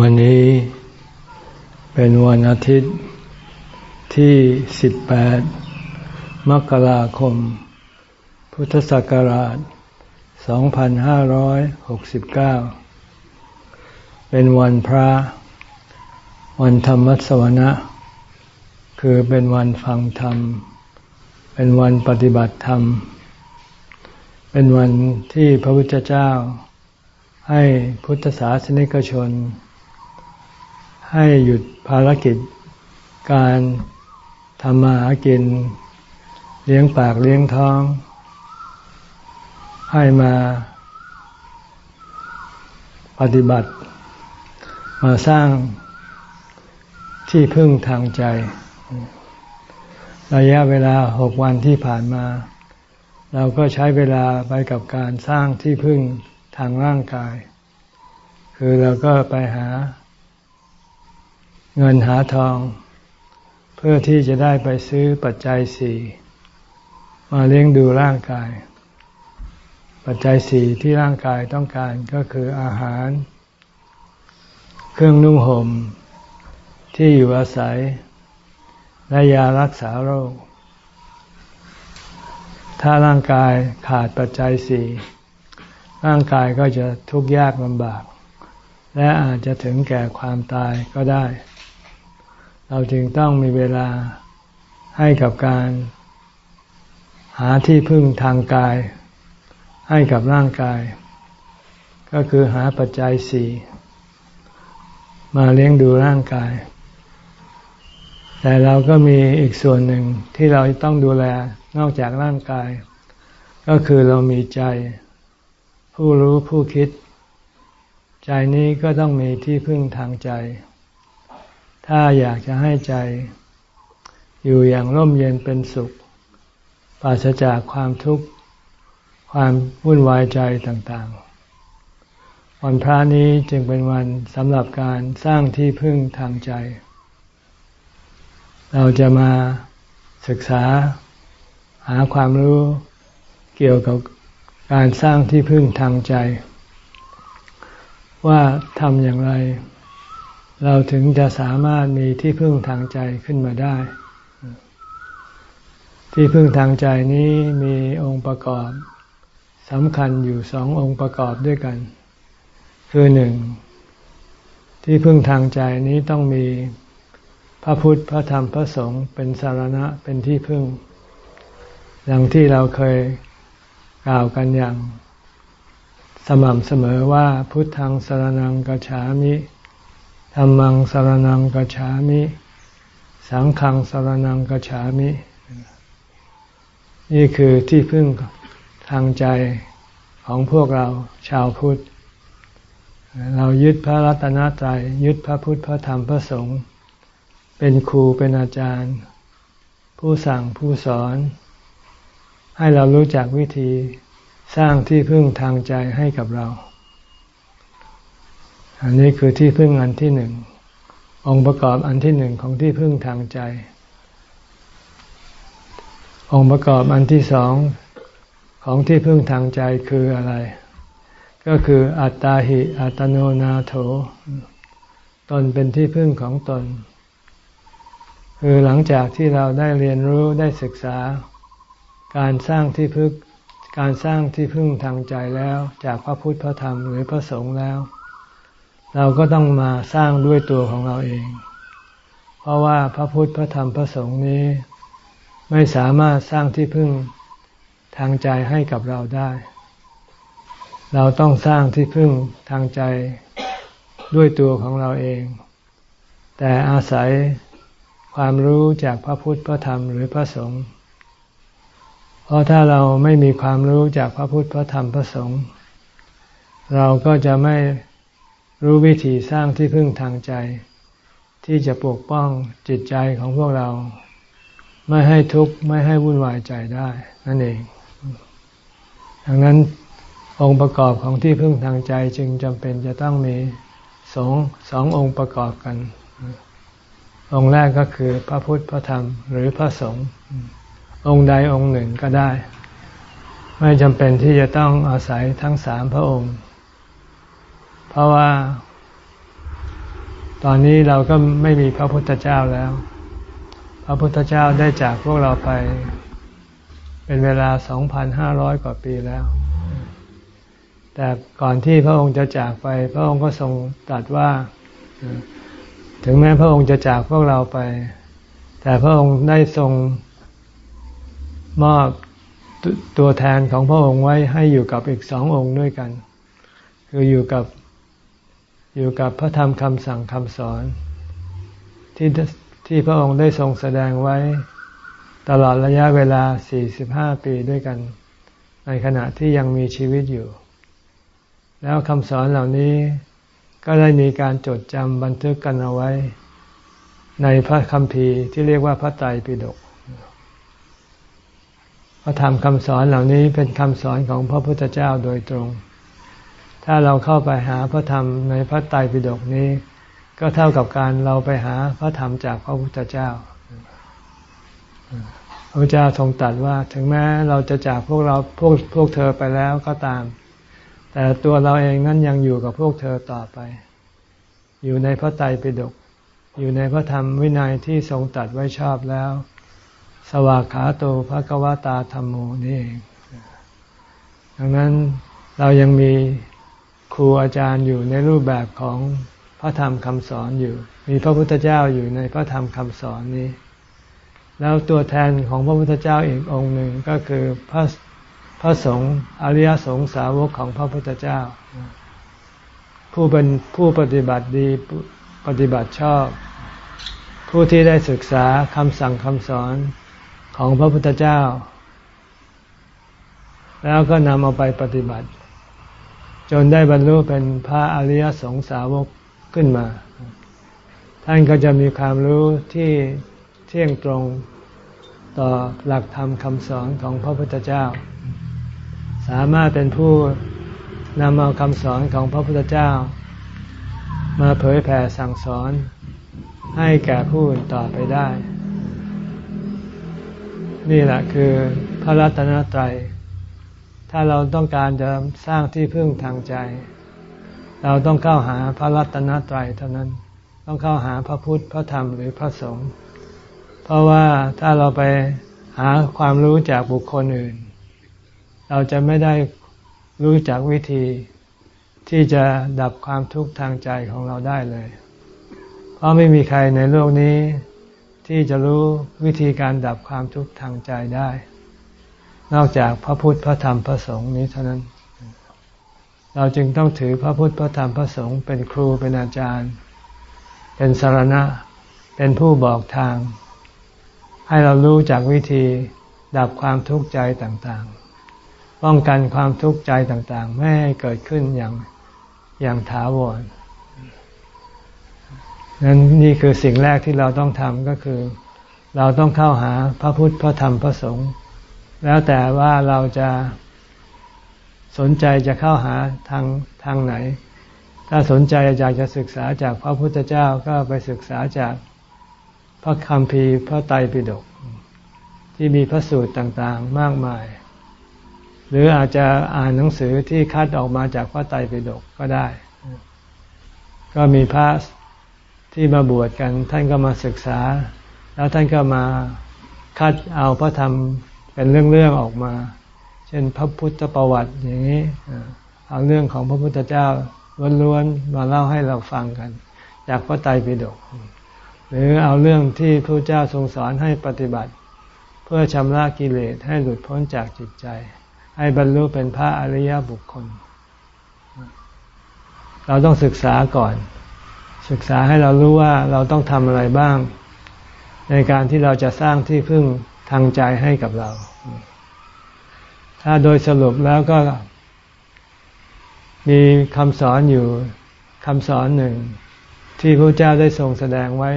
วันนี้เป็นวันอาทิตย์ที่ 18 มกราคม พุทธศักราช 2569 เป็นวันพระ วันธรรมสวนะ คือเป็นวันฟังธรรม เป็นวันปฏิบัติธรรม เป็นวันที่พระพุทธเจ้าให้พุทธศาสนิกชน ให้หยุดภารกิจ การทำมาหากิน เลี้ยงปากเลี้ยงท้อง ให้มาปฏิบัติ มาสร้างที่พึ่งทางใจ ระยะเวลาหกวันที่ผ่านมา เราก็ใช้เวลาไปกับการสร้างที่พึ่งทางร่างกาย คือเราก็ไปหา เงินหาทอง เพื่อที่จะได้ไปซื้อปัจจัยสี่มาเลี้ยงดูร่างกาย ปัจจัยสี่ที่ร่างกายต้องการก็คืออาหาร เครื่องนุ่งห่มที่อยู่อาศัย และยารักษาโรค ถ้าร่างกายขาดปัจจัยสี่ร่างกายก็จะทุกข์ยากลำบาก และอาจจะถึงแก่ความตายก็ได้ เราจึงต้องมีเวลาให้กับการหาที่พึ่งทางกาย ให้กับร่างกาย ก็คือหาปัจจัยสี่มาเลี้ยงดูร่างกาย แต่เราก็มีอีกส่วนหนึ่งที่เราต้องดูแลนอกจากร่างกาย ก็คือเรามีใจ ผู้รู้ผู้คิด ใจนี้ก็ต้องมีที่พึ่งทางใจ ถ้าอยากจะให้ใจ อยู่อย่างร่มเย็นเป็นสุข ปราศจากความทุกข์ความวุ่นวายใจต่างๆ วันพระนี้จึงเป็นวันสำหรับการสร้างที่พึ่งทางใจ เราจะมาศึกษาหาความรู้เกี่ยวกับการสร้างที่พึ่งทางใจ ว่าทำอย่างไร เราถึงจะสามารถมีที่พึ่งทางใจขึ้นมาได้ ที่พึ่งทางใจนี้มีองค์ประกอบสำคัญอยู่สององค์ประกอบด้วยกัน คือหนึ่งที่พึ่งทางใจนี้ต้องมีพระพุทธพระธรรมพระสงฆ์เป็นสารณะเป็นที่พึ่งอย่างที่เราเคยกล่าวกันอย่าง สม่ำเสมอว่าพุทธังสารนังกัจฉามิ ธรรมังสารนังกัจฉามิ สังฆังสารนังกัจฉามิ นี่คือที่พึ่งทางใจของพวกเราชาวพุทธ เรายึดพระรัตนตรัยยึดพระพุทธพระธรรมพระสงฆ์เป็นครูเป็นอาจารย์ ผู้สั่งผู้สอน ให้เรารู้จักวิธีสร้างที่พึ่งทางใจให้กับเรา อันนี้คือที่พึ่งอันที่หนึ่ง องค์ประกอบอันที่หนึ่งของที่พึ่งทางใจ องค์ประกอบอันที่สองของที่พึ่งทางใจคืออะไร ก็คืออัตตาหิอัตโนนาโถ ตนเป็นที่พึ่งของตน คือหลังจากที่เราได้เรียนรู้ได้ศึกษา การสร้างที่พึ่งการสร้างที่พึ่งทางใจแล้ว จากพระพุทธพระธรรมหรือพระสงฆ์แล้ว เราก็ต้องมาสร้างด้วยตัวของเราเอง เพราะว่าพระพุทธพระธรรมพระสงฆ์นี้ ไม่สามารถสร้างที่พึ่งทางใจให้กับเราได้ เราต้องสร้างที่พึ่งทางใจด้วยตัวของเราเอง แต่อาศัยความรู้จากพระพุทธพระธรรมหรือพระสงฆ์เพราะถ้าเราไม่มีความรู้จากพระพุทธพระธรรมพระสงฆ์เราก็จะไม่ รู้วิธีสร้างที่พึ่งทางใจ ที่จะปกป้องจิตใจของพวกเรา ไม่ให้ทุกข์ไม่ให้วุ่นวายใจได้ นั่นเอง ดังนั้นองค์ประกอบของที่พึ่งทางใจจึงจำเป็นจะต้องมีสองสององค์ประกอบกัน องค์แรกก็คือพระพุทธพระธรรม หรือพระสงฆ์องค์ใดองค์หนึ่งก็ได้ ไม่จำเป็นที่จะต้องอาศัยทั้งสามพระองค์ เพราะว่า ตอนนี้เราก็ไม่มีพระพุทธเจ้าแล้ว พระพุทธเจ้าได้จากพวกเราไป เป็นเวลา 2,500 กว่าปีแล้ว แต่ก่อนที่พระองค์จะจากไป พระองค์ก็ทรงตรัสว่า ถึงแม้พระองค์จะจากพวกเราไป แต่พระองค์ได้ทรงมอบตัวแทนของพระองค์ไว้ให้อยู่กับอีกสององค์ด้วยกัน คืออยู่กับ อยู่กับพระธรรมคำสั่งคำสอน ที่ที่พระองค์ได้ทรงแสดงไว้ตลอดระยะเวลา 45 ปีด้วยกัน ในขณะที่ยังมีชีวิตอยู่ แล้วคำสอนเหล่านี้ก็ได้มีการจดจำบันทึกกันเอาไว้ ในพระคัมภีร์ที่เรียกว่าพระไตรปิฎกพระธรรมคำสอนเหล่านี้เป็นคำสอนของพระพุทธเจ้าโดยตรง ถ้าเราเข้าไปหาพระธรรมในพระไตรปิฎกนี้ ก็เท่ากับการเราไปหาพระธรรมจากพระพุทธเจ้า พระเจ้าทรงตรัสว่าถึงแม้เราจะจากพวกเราพวกพวกเธอไปแล้วก็ตาม แต่ตัวเราเองนั้นยังอยู่กับพวกเธอต่อไป อยู่ในพระไตรปิฎกอยู่ในพระธรรมวินัยที่ทรงตรัสไว้ชอบแล้ว สวากขาโตภะกวตาธรรมโมนี่เองดังนั้นเรายังมี ครูอาจารย์อยู่ในรูปแบบของพระธรรมคำสอนอยู่ มีพระพุทธเจ้าอยู่ในพระธรรมคำสอนนี้ แล้วตัวแทนของพระพุทธเจ้าอีกองค์หนึ่งก็คือพระพระสงฆ์อริยสงสาวกของพระพุทธเจ้า ผู้เป็นผู้ปฏิบัติดีปฏิบัติชอบ ผู้ที่ได้ศึกษาคำสั่งคำสอนของพระพุทธเจ้า แล้วก็นำเอาไปปฏิบัติ จนได้บรรลุเป็นพระอริยสงสาวกขึ้นมา ท่านก็จะมีความรู้ที่เที่ยงตรงต่อหลักธรรมคำสอนของพระพุทธเจ้า สามารถเป็นผู้นำเอาคำสอนของพระพุทธเจ้า มาเผยแผ่สั่งสอนให้แก่ผู้อื่นต่อไปได้ นี่แหละคือพระรัตนตรัย ถ้าเราต้องการจะสร้างที่พึ่งทางใจ เราต้องเข้าหาพระรัตนตรัยเท่านั้น ต้องเข้าหาพระพุทธพระธรรมหรือพระสงฆ์เพราะว่าถ้าเราไปหาความรู้จากบุคคลอื่น เราจะไม่ได้รู้จักวิธีที่จะดับความทุกข์ทางใจของเราได้เลย เพราะไม่มีใครในโลกนี้ที่จะรู้วิธีการดับความทุกข์ทางใจได้ นอกจากพระพุทธพระธรรมพระสงฆ์นี้เท่านั้น เราจึงต้องถือพระพุทธพระธรรมพระสงฆ์เป็นครูเป็นอาจารย์ เป็นสารณะ เป็นผู้บอกทาง ให้เรารู้จากวิธีดับความทุกข์ใจต่างๆ ป้องกันความทุกข์ใจต่างๆ ไม่ให้เกิดขึ้นอย่างอย่างถาวรนั้นนี่คือสิ่งแรกที่เราต้องทำก็คือ เราต้องเข้าหาพระพุทธพระธรรมพระสงฆ์ แล้วแต่ว่าเราจะสนใจจะเข้าหาทางทางไหน ถ้าสนใจอยากจะศึกษาจากพระพุทธเจ้าก็ไปศึกษาจากพระคัมภีร์พระไตรปิฎกที่มีพระสูตรต่างๆมากมาย หรืออาจจะอ่านหนังสือที่คัดออกมาจากพระไตรปิฎกก็ได้ ก็มีพระที่มาบวชกัน ท่านก็มาศึกษา แล้วท่านก็มาคัดเอาพระธรรม เป็นเรื่องๆออกมา เช่นพระพุทธประวัติอย่างนี้เอาเรื่องของพระพุทธเจ้าล้วนๆมาเล่าให้เราฟังกัน จากพระไตรปิฎกหรือเอาเรื่องที่พระเจ้าทรงสอนให้ปฏิบัติ เพื่อชำระกิเลสให้หลุดพ้นจากจิตใจ ให้บรรลุเป็นพระอริยบุคคล เราต้องศึกษาก่อน ศึกษาให้เรารู้ว่าเราต้องทำอะไรบ้าง ในการที่เราจะสร้างที่พึ่ง ทางใจให้กับเรา ถ้าโดยสรุปแล้วก็มีคำสอนอยู่คำสอนหนึ่ง ที่พระเจ้าได้ทรงแสดงไว้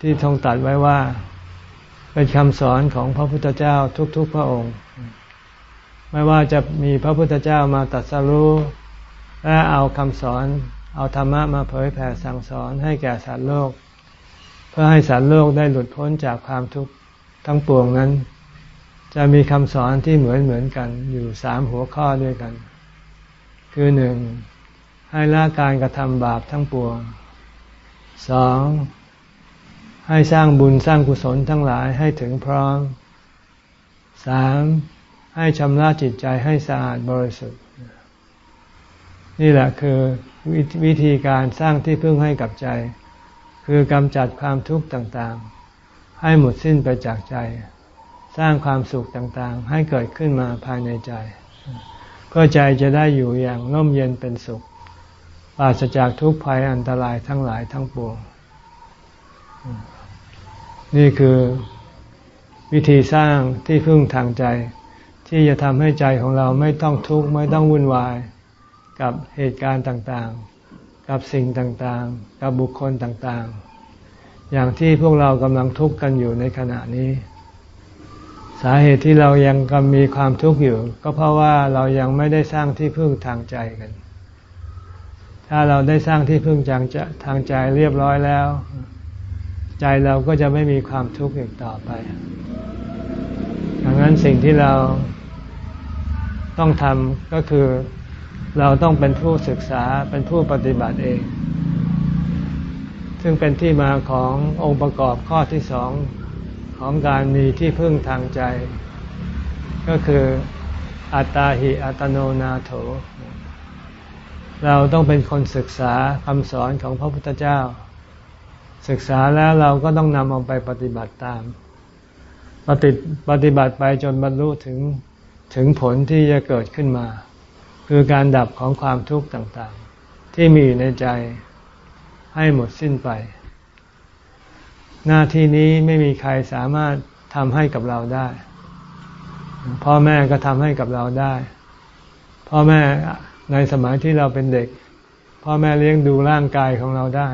ที่ทรงตัดไว้ว่า เป็นคำสอนของพระพุทธเจ้าทุก ๆ พระองค์ ไม่ว่าจะมีพระพุทธเจ้ามาตัดสรู้และเอาคำสอน เอาธรรมะมาเผยแผ่สั่งสอนให้แก่สัตว์โลก เพื่อให้สัตว์โลกได้หลุดพ้นจากความทุกข์ทั้งปวงนั้น จะมีคำสอนที่เหมือนเหมือนกันอยู่สามหัวข้อด้วยกัน คือหนึ่งให้ละการกระทำบาปทั้งปวงสองให้สร้างบุญสร้างกุศลทั้งหลายให้ถึงพร้อมสามให้ชำระจิตใจให้สะอาดบริสุทธิ์ นี่แหละคือวิธีการสร้างที่พึ่งให้กับใจ คือกำจัดความทุกข์ต่างๆ ให้หมดสิ้นไปจากใจ สร้างความสุขต่างๆ ให้เกิดขึ้นมาภายในใจ เพื่อใจจะได้อยู่อย่างร่มเย็นเป็นสุขปราศจากทุกภัยอันตรายทั้งหลายทั้งปวง นี่คือวิธีสร้างที่พึ่งทางใจ ที่จะทำให้ใจของเราไม่ต้องทุกข์ไม่ต้องวุ่นวาย กับเหตุการณ์ต่างๆ กับสิ่งต่างๆ กับบุคคลต่างๆ อย่างที่พวกเรากำลังทุกข์กันอยู่ในขณะนี้ สาเหตุที่เรายังกำมีความทุกข์อยู่ ก็เพราะว่าเรายังไม่ได้สร้างที่พึ่งทางใจกัน ถ้าเราได้สร้างที่พึ่งจางจะทางใจเรียบร้อยแล้ว ใจเราก็จะไม่มีความทุกข์อีกต่อไปดังนั้นสิ่งที่เราต้องทำก็คือ เราต้องเป็นผู้ศึกษาเป็นผู้ปฏิบัติเอง ซึ่งเป็นที่มาขององค์ประกอบข้อที่สองของการมีที่พึ่งทางใจ ก็คืออัตตาหิอัตโนนาโถ เราต้องเป็นคนศึกษาคำสอนของพระพุทธเจ้า ศึกษาแล้วเราก็ต้องนำเอาไปปฏิบัติตาม ปฏิปฏิบัติไปจนบรรลุถึงถึงผลที่จะเกิดขึ้นมา คือการดับของความทุกข์ต่างๆ ที่มีอยู่ในใจให้หมดสิ้นไป หน้าที่นี้ไม่มีใครสามารถทำให้กับเราได้ พ่อแม่ก็ทำให้กับเราได้ พ่อแม่ในสมัยที่เราเป็นเด็ก พ่อแม่เลี้ยงดูร่างกายของเราได้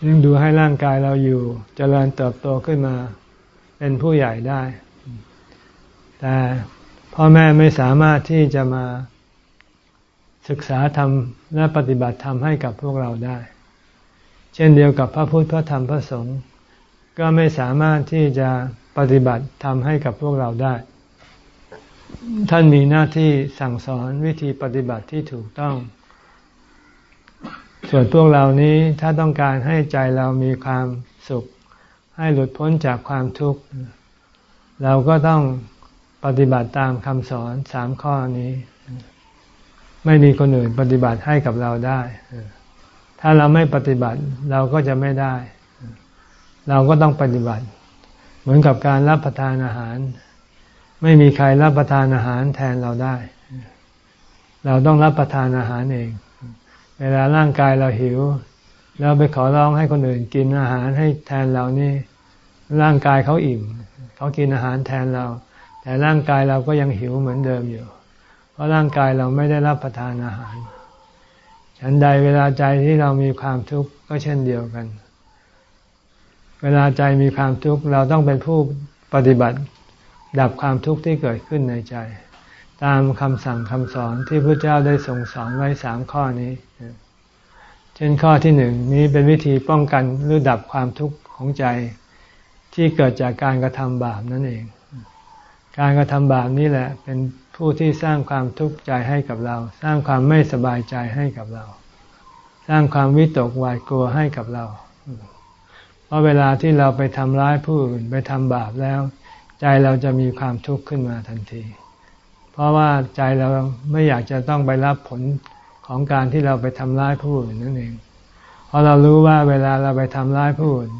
เลี้ยงดูให้ร่างกายเราอยู่จเจริญเติบโตขึ้นมา เป็นผู้ใหญ่ได้ แต่ พ่อแม่ไม่สามารถที่จะมาศึกษาธรรมและปฏิบัติธรรมให้กับพวกเราได้ เช่นเดียวกับพระพุทธพระธรรมพระสงฆ์ก็ไม่สามารถที่จะปฏิบัติธรรมให้กับพวกเราได้ ท่านมีหน้าที่สั่งสอนวิธีปฏิบัติที่ถูกต้อง ส่วนพวกเรานี้ถ้าต้องการให้ใจเรามีความสุข ให้หลุดพ้นจากความทุกข์ เราก็ต้อง ปฏิบัติตามคำสอนสามข้อนี้ ไม่มีคนอื่นปฏิบัติให้กับเราได้ ถ้าเราไม่ปฏิบัติเราก็จะไม่ได้ เราก็ต้องปฏิบัติ เหมือนกับการรับประทานอาหาร ไม่มีใครรับประทานอาหารแทนเราได้ เราต้องรับประทานอาหารเอง เวลาร่างกายเราหิวเราไปขอร้องให้คนอื่นกินอาหารให้แทนเรานี่ ร่างกายเขาอิ่ม เขากินอาหารแทนเรา แต่ร่างกายเราก็ยังหิวเหมือนเดิมอยู่ เพราะร่างกายเราไม่ได้รับประทานอาหาร ฉันใดเวลาใจที่เรามีความทุกข์ก็เช่นเดียวกัน เวลาใจมีความทุกข์เราต้องเป็นผู้ปฏิบัติ ดับความทุกข์ที่เกิดขึ้นในใจ ตามคำสั่งคำสอนที่พระเจ้าได้ทรงสอนไว้สามข้อนี้ เช่นข้อที่หนึ่งนี้เป็นวิธีป้องกันหรือดับความทุกข์ของใจที่เกิดจากการกระทำบาปนั่นเอง การกระทำบาปนี่แหละ เป็นผู้ที่สร้างความทุกข์ใจให้กับเรา สร้างความไม่สบายใจให้กับเรา สร้างความวิตกหวาดกลัวให้กับเรา เพราะเวลาที่เราไปทำร้ายผู้อื่นไปทำบาปแล้ว ใจเราจะมีความทุกข์ขึ้นมาทันที เพราะว่าใจเราไม่อยากจะต้องไปรับผลของการที่เราไปทำร้ายผู้อื่นนั่นเอง เพราะเรารู้ว่าเวลาเราไปทำร้ายผู้อื่น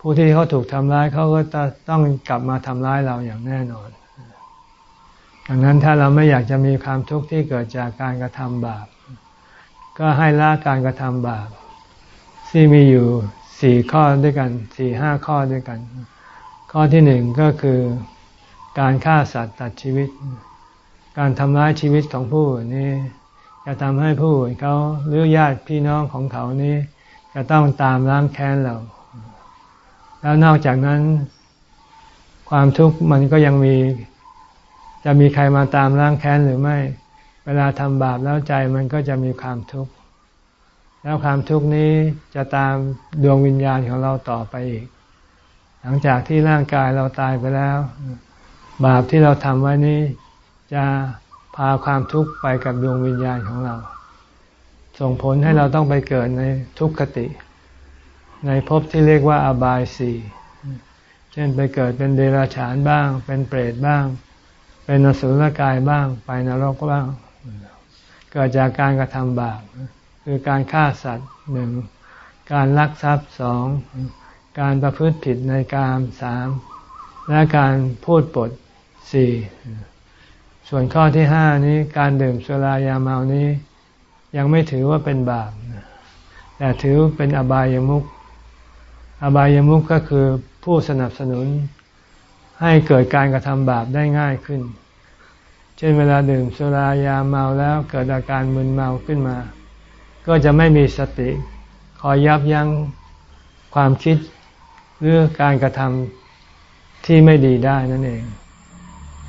ผู้ที่เขาถูกทำร้ายเขาก็จะต้องกลับมาทำร้ายเราอย่างแน่นอน ดังนั้นถ้าเราไม่อยากจะมีความทุกข์ที่เกิดจากการกระทำบาป ก็ให้ละการกระทำบาปที่มีอยู่สี่ข้อด้วยกันสี่ห้าข้อด้วยกัน ข้อที่หนึ่งก็คือการฆ่าสัตว์ตัดชีวิต การทำร้ายชีวิตของผู้นี้จะทำให้ผู้เขาหรือญาติพี่น้องของเขานี้ จะต้องตามล้างแค้นเรา แล้วนอกจากนั้น ความทุกข์มันก็ยังมี จะมีใครมาตามล้างแค้นหรือไม่ เวลาทำบาปแล้วใจมันก็จะมีความทุกข์ แล้วความทุกข์นี้จะตามดวงวิญญาณของเราต่อไปอีก หลังจากที่ร่างกายเราตายไปแล้ว บาปที่เราทำไว้นี้ จะพาความทุกข์ไปกับดวงวิญญาณของเรา ส่งผลให้เราต้องไปเกิดในทุกขติ ในภพที่เรียกว่าอบายสี่เช่นไปเกิดเป็นเดรัจฉานบ้าง เป็นเปรตบ้าง เป็นนสุลกายบ้าง ไปนรกบ้าง เกิดจากการกระทำบาปคือการฆ่าสัตว์หนึ่งการลักทรัพย์สองการประพฤติผิดในกามสามและการพูดปดสี่ส่วนข้อที่ห้านี้การดื่มสุรายาเมานี้ ยังไม่ถือว่าเป็นบาปแต่ถือเป็นอบายามุขอบายามุขก็คือผู้สนับสนุน ให้เกิดการกระทำบาปได้ง่ายขึ้น เช่นเวลาดื่มสุรายาเมาแล้วเกิดอาการมึนเมาขึ้นมา ก็จะไม่มีสติคอยยับยั้งความคิดหรือการกระทำที่ไม่ดีได้นั่นเอง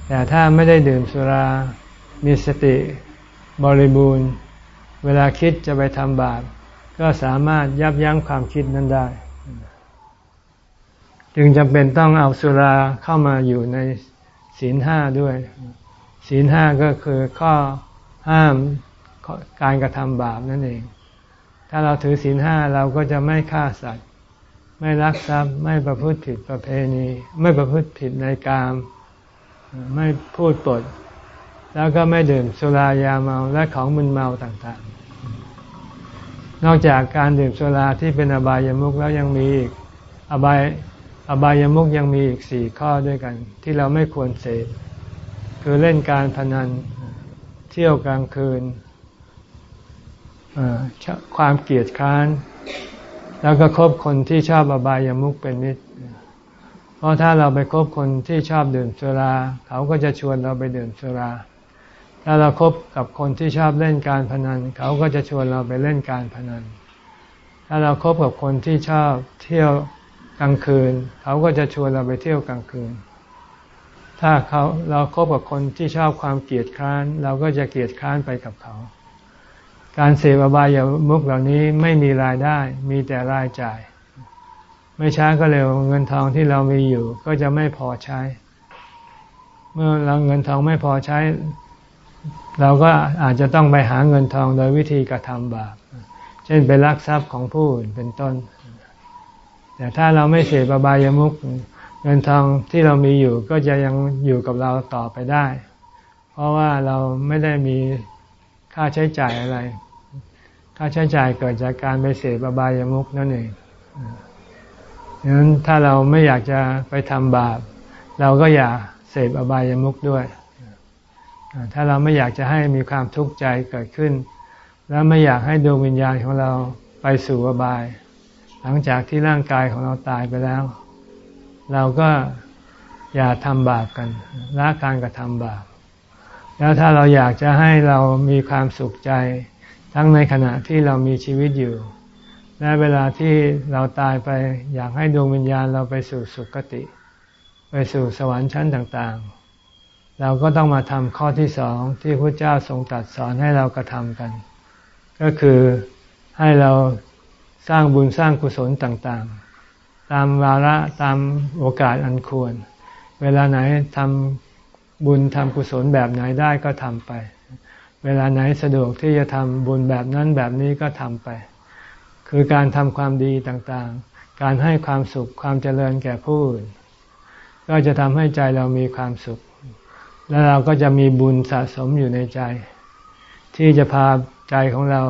แต่ถ้าไม่ได้ดื่มสุรา มีสติบริบูรณ์ เวลาคิดจะไปทำบาปก็สามารถยับยั้งความคิดนั้นได้ จึงจำเป็นต้องเอาสุราเข้ามาอยู่ในศีลห้าด้วย ศีลห้าก็คือข้อห้ามการกระทำบาปนั่นเอง ถ้าเราถือศีลห้าเราก็จะไม่ฆ่าสัตว์ ไม่รักทรัพย์ไม่ประพฤติผิดประเพณี ไม่ประพฤติผิดในกามไม่พูดปด แล้วก็ไม่ดื่มสุรายาเมาและของมึนเมาต่างๆ นอกจากการดื่มสุราที่เป็นอบายามุขแล้วยังมีอีกอบาย อบายามุขยังมีอีกสี่ข้อด้วยกัน ที่เราไม่ควรเสพคือเล่นการพนัน เที่ยวกลางคืนความเกลียดค้าน แล้วก็คบคนที่ชอบอบายามุขเป็นมิตรเพราะถ้าเราไปคบคนที่ชอบดื่มสุรา เขาก็จะชวนเราไปดื่มสุราถ้าเราครบกับคนที่ชอบเล่นการพนัน เขาก็จะชวนเราไปเล่นการพนัน ถ้าเราครบกับคนที่ชอบเที่ยว กลางคืน เขาก็จะชวนเราไปเที่ยวกลางคืน ถ้าเขาเราคบกับคนที่ชอบความเกลียดคร้าน เราก็จะเกลียดคร้านไปกับเขา การเสพอบายามุขเหล่านี้ไม่มีรายได้ มีแต่รายจ่าย ไม่ช้าก็เร็วเงินทองที่เรามีอยู่ ก็จะไม่พอใช้ เมื่อเราเงินทองไม่พอใช้ เราก็อาจจะต้องไปหาเงินทองโดยวิธีกระทำบาป เช่นไปลักทรัพย์ของผู้อื่นเป็นต้น แต่ถ้าเราไม่เสพอบายามุขเงินทองที่เรามีอยู่ก็จะยังอยู่กับเราต่อไปได้ เพราะว่าเราไม่ได้มีค่าใช้จ่ายอะไร ค่าใช้จ่ายเกิดจากการไปเสพอบายามุกนั่นเองดังนั้นถ้าเราไม่อยากจะไปทำบาป เราก็อย่าเสพอบายามุกด้วย ถ้าเราไม่อยากจะให้มีความทุกข์ใจเกิดขึ้น แล้วไม่อยากให้ดวงวิญญาณของเราไปสู่อบาย หลังจากที่ร่างกายของเราตายไปแล้ว เราก็อย่าทำบาปกันละการกระทำบาป แล้วถ้าเราอยากจะให้เรามีความสุขใจ ทั้งในขณะที่เรามีชีวิตอยู่ และเวลาที่เราตายไป อยากให้ดวงวิญญาณเราไปสู่สุคติ ไปสู่สวรรค์ชั้นต่างๆ เราก็ต้องมาทำข้อที่สองที่พระเจ้าทรงตรัสสอนให้เรากระทำกัน ก็คือให้เรา สร้างบุญสร้างกุศลต่างๆ ตามวาระตามโอกาสอันควร เวลาไหนทำบุญทำกุศลแบบไหนได้ก็ทำไป เวลาไหนสะดวกที่จะทำบุญแบบนั้นแบบนี้ก็ทำไป คือการทำความดีต่างๆ การให้ความสุขความเจริญแก่ผู้อื่นก็จะทำให้ใจเรามีความสุข และเราก็จะมีบุญสะสมอยู่ในใจ ที่จะพาใจของเรา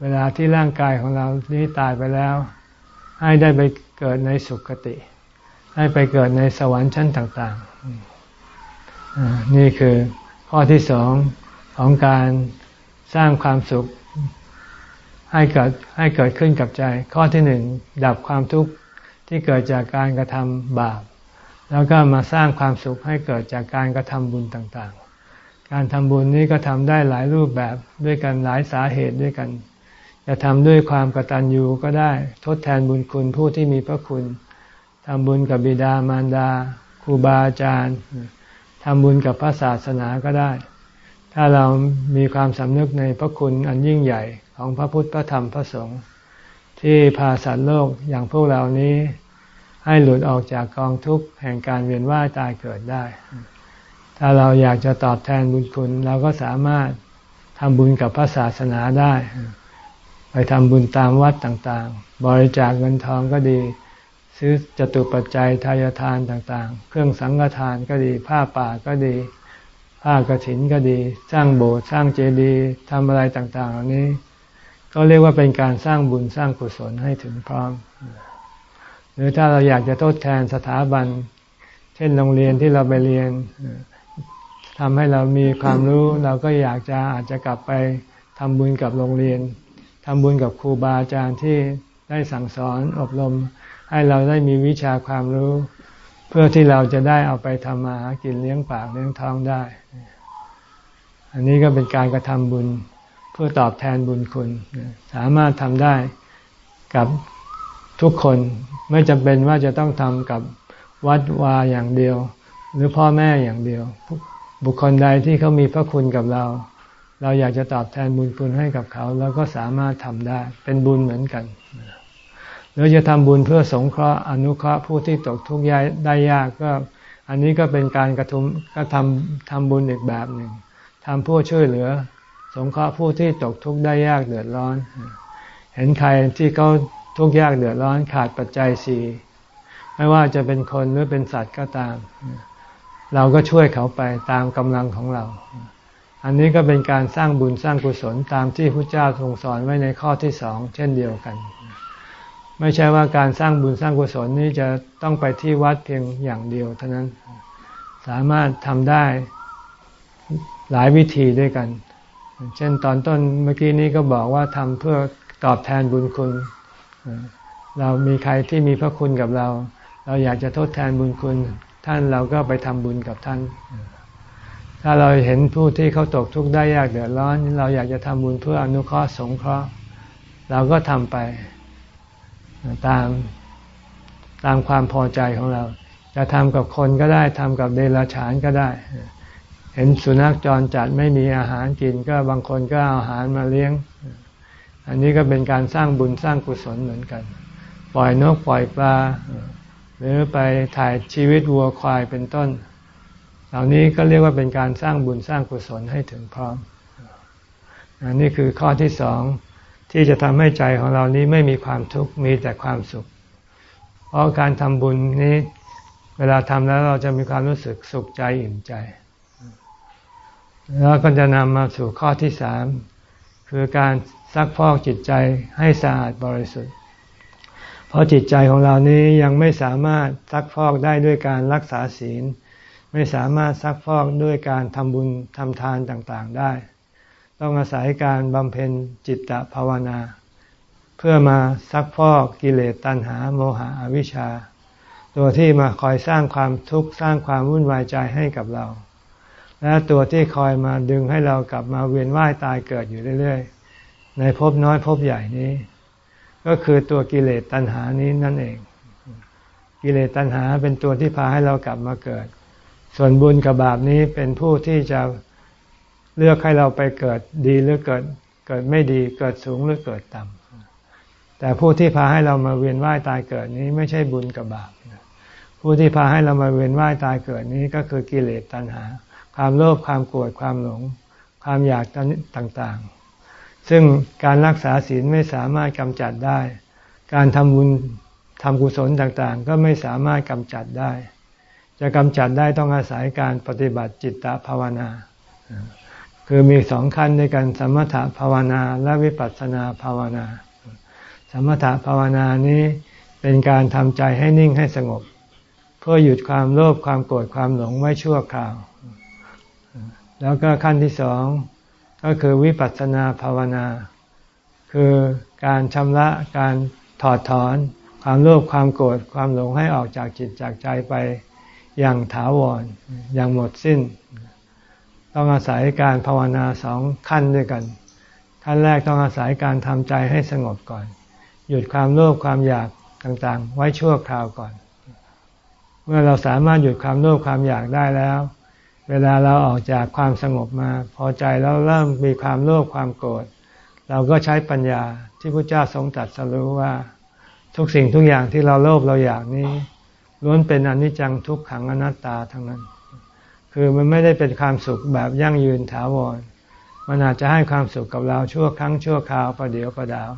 เวลาที่ร่างกายของเรานี้ตายไปแล้ว ให้ได้ไปเกิดในสุคติ ให้ไปเกิดในสวรรค์ชั้นต่าง ๆ นี่คือข้อที่สองของการสร้างความสุขให้เกิดให้เกิดขึ้นกับใจ ข้อที่หนึ่งดับความทุกข์ที่เกิดจากการกระทำบาป แล้วก็มาสร้างความสุขให้เกิดจากการกระทำบุญต่างๆ การทำบุญนี้ก็ทำได้หลายรูปแบบด้วยกันหลายสาเหตุด้วยกัน จะทำด้วยความกตัญญูก็ได้ ทดแทนบุญคุณผู้ที่มีพระคุณทำบุญกับบิดามารดาครูบาอาจารย์ทำบุญกับพระศาสนาก็ได้ ถ้าเรามีความสำนึกในพระคุณอันยิ่งใหญ่ของพระพุทธพระธรรมพระสงฆ์ที่พาสัตว์โลกอย่างพวกเรานี้ ให้หลุดออกจากกองทุกข์แห่งการเวียนว่ายตายเกิดได้ ถ้าเราอยากจะตอบแทนบุญคุณ เราก็สามารถทำบุญกับพระศาสนาได้ ไปทำบุญตามวัดต่างๆ บริจาคเงินทองก็ดี ซื้อจตุปัจจัยทายทานต่างๆ เครื่องสังฆทานก็ดี ผ้าป่าก็ดี ผ้ากรถินก็ดี สร้างโบสถ์สร้างเจดีย์ทำอะไรต่างๆเหล่านี้ ก็เรียกว่าเป็นการสร้างบุญสร้างกุศลให้ถึงพร้อม หรือถ้าเราอยากจะทดแทนสถาบัน เช่นโรงเรียนที่เราไปเรียนทำให้เรามีความรู้เราก็อยากจะอาจจะกลับไปทำบุญกับโรงเรียน ทำบุญกับครูบาอาจารย์ที่ได้สั่งสอนอบรม ให้เราได้มีวิชาความรู้ เพื่อที่เราจะได้เอาไปทำมาหากินเลี้ยงปากเลี้ยงท้องได้ อันนี้ก็เป็นการกระทำบุญเพื่อตอบแทนบุญคุณ สามารถทำได้กับทุกคนไม่จำเป็นว่าจะต้องทำกับวัดวาอย่างเดียว หรือพ่อแม่อย่างเดียว บุคคลใดที่เขามีพระคุณกับเรา เราอยากจะตอบแทนบุญคุณให้กับเขาเราก็สามารถทำได้ เป็นบุญเหมือนกันหรือจะทำบุญเพื่อสงเคราะห์อนุเคราะห์ผู้ที่ตกทุกข์ยากได้ยากก็ อันนี้ก็เป็นการกระทุมก็ทำทำบุญอีกแบบหนึ่งทำผู้ช่วยเหลือ สงเคราะห์ผู้ที่ตกทุกข์ได้ยากเดือดร้อน เห็นใครที่เขาทุกข์ยากเดือดร้อนขาดปัจจัยสี่ไม่ว่าจะเป็นคนหรือเป็นสัตว์ก็ตาม เราก็ช่วยเขาไปตามกำลังของเรา อันนี้ก็เป็นการสร้างบุญสร้างกุศลตามที่พระเจ้าทรงสอนไว้ในข้อที่สองเช่นเดียวกัน ไม่ใช่ว่าการสร้างบุญสร้างกุศลนี้จะต้องไปที่วัดเพียงอย่างเดียวเท่านั้นสามารถทำได้หลายวิธีด้วยกัน เช่นตอนต้นเมื่อกี้นี้ก็บอกว่าทำเพื่อตอบแทนบุญคุณ เรามีใครที่มีพระคุณกับเรา เราอยากจะทดแทนบุญคุณ ท่านเราก็ไปทำบุญกับท่าน ถ้าเราเห็นผู้ที่เขาตกทุกข์ได้ยากเดือดร้อน เราอยากจะทำบุญเพื่ออนุเคราะห์สงเคราะห์ เราก็ทำไปตามตามความพอใจของเรา จะทำกับคนก็ได้ทำกับเดรัจฉานก็ได้ เห็นสุนัขจรจัดไม่มีอาหารกินก็บางคนก็เอาอาหารมาเลี้ยง อันนี้ก็เป็นการสร้างบุญสร้างกุศลเหมือนกัน ปล่อยนกปล่อยปลาหรือไปถ่ายชีวิตวัวควายเป็นต้น เหล่านี้ก็เรียกว่าเป็นการสร้างบุญสร้างกุศลให้ถึงพร้อมอันนี้คือข้อที่สองที่จะทำให้ใจของเรานี้ไม่มีความทุกข์มีแต่ความสุข เพราะการทำบุญนี้ เวลาทำแล้วเราจะมีความรู้สึกสุขใจอิ่มใจ แล้วก็จะนำมาสู่ข้อที่สามคือการซักพอกจิตใจให้สะอาดบริสุทธิ์ เพราะจิตใจของเรานี้ยังไม่สามารถซักพอกได้ด้วยการรักษาศีล ไม่สามารถซักฟอกด้วยการทำบุญทำทานต่างๆได้ ต้องอาศัยการบำเพ็ญจิตตภาวนา เพื่อมาซักฟอกกิเลสตัณหาโมหะอวิชชา ตัวที่มาคอยสร้างความทุกข์สร้างความวุ่นวายใจให้กับเรา และตัวที่คอยมาดึงให้เรากลับมาเวียนว่ายตายเกิดอยู่เรื่อยๆ ในภพน้อยภพใหญ่นี้ ก็คือตัวกิเลสตัณหานี้นั่นเอง กิเลสตัณหาเป็นตัวที่พาให้เรากลับมาเกิด ส่วนบุญกับบาปนี้เป็นผู้ที่จะเลือกให้เราไปเกิดดีหรือเกิดเกิดไม่ดีเกิดสูงหรือเกิดต่ำแต่ผู้ที่พาให้เรามาเวียนว่ายตายเกิดนี้ไม่ใช่บุญกับบาปผู้ที่พาให้เรามาเวียนว่ายตายเกิดนี้ก็คือกิเลสตัณหา ความโลภความโกรธความหลง ความอยากต่างๆ ซึ่งการรักษาศีลไม่สามารถกำจัดได้ การทำบุญทำกุศลต่างๆ ก็ไม่สามารถกำจัดได้ จะกำจัดได้ต้องอาศัยการปฏิบัติจิตตภาวนา คือมีสองขั้นด้วยกันสมถภาวนาและวิปัสสนาภาวนา สมถภาวนานี้เป็นการทำใจให้นิ่งให้สงบ เพื่อหยุดความโลภความโกรธความหลงไว้ชั่วคราว แล้วก็ขั้นที่สองก็คือวิปัสสนาภาวนา คือการชำระการถอดถอน ความโลภความโกรธความหลงให้ออกจากจิตจากใจไป อย่างถาวรอย่างหมดสิ้น ต้องอาศัยการภาวนาสองขั้นด้วยกัน ขั้นแรกต้องอาศัยการทำใจให้สงบก่อน หยุดความโลภความอยากต่างๆ ไว้ชั่วคราวก่อน เมื่อเราสามารถหยุดความโลภความอยากได้แล้ว เวลาเราออกจากความสงบมา พอใจแล้วเริ่มมีความโลภความโกรธเราก็ใช้ปัญญาที่พระเจ้าทรงตรัสรู้ว่า ทุกสิ่งทุกอย่างที่เราโลภเราอยากนี้ ล้วนเป็นอนิจจังทุกขังอนัตตาทั้งนั้น คือมันไม่ได้เป็นความสุขแบบยั่งยืนถาวร มันอาจจะให้ความสุขกับเราชั่วครั้งชั่วคราวประเดี๋ยวประดาว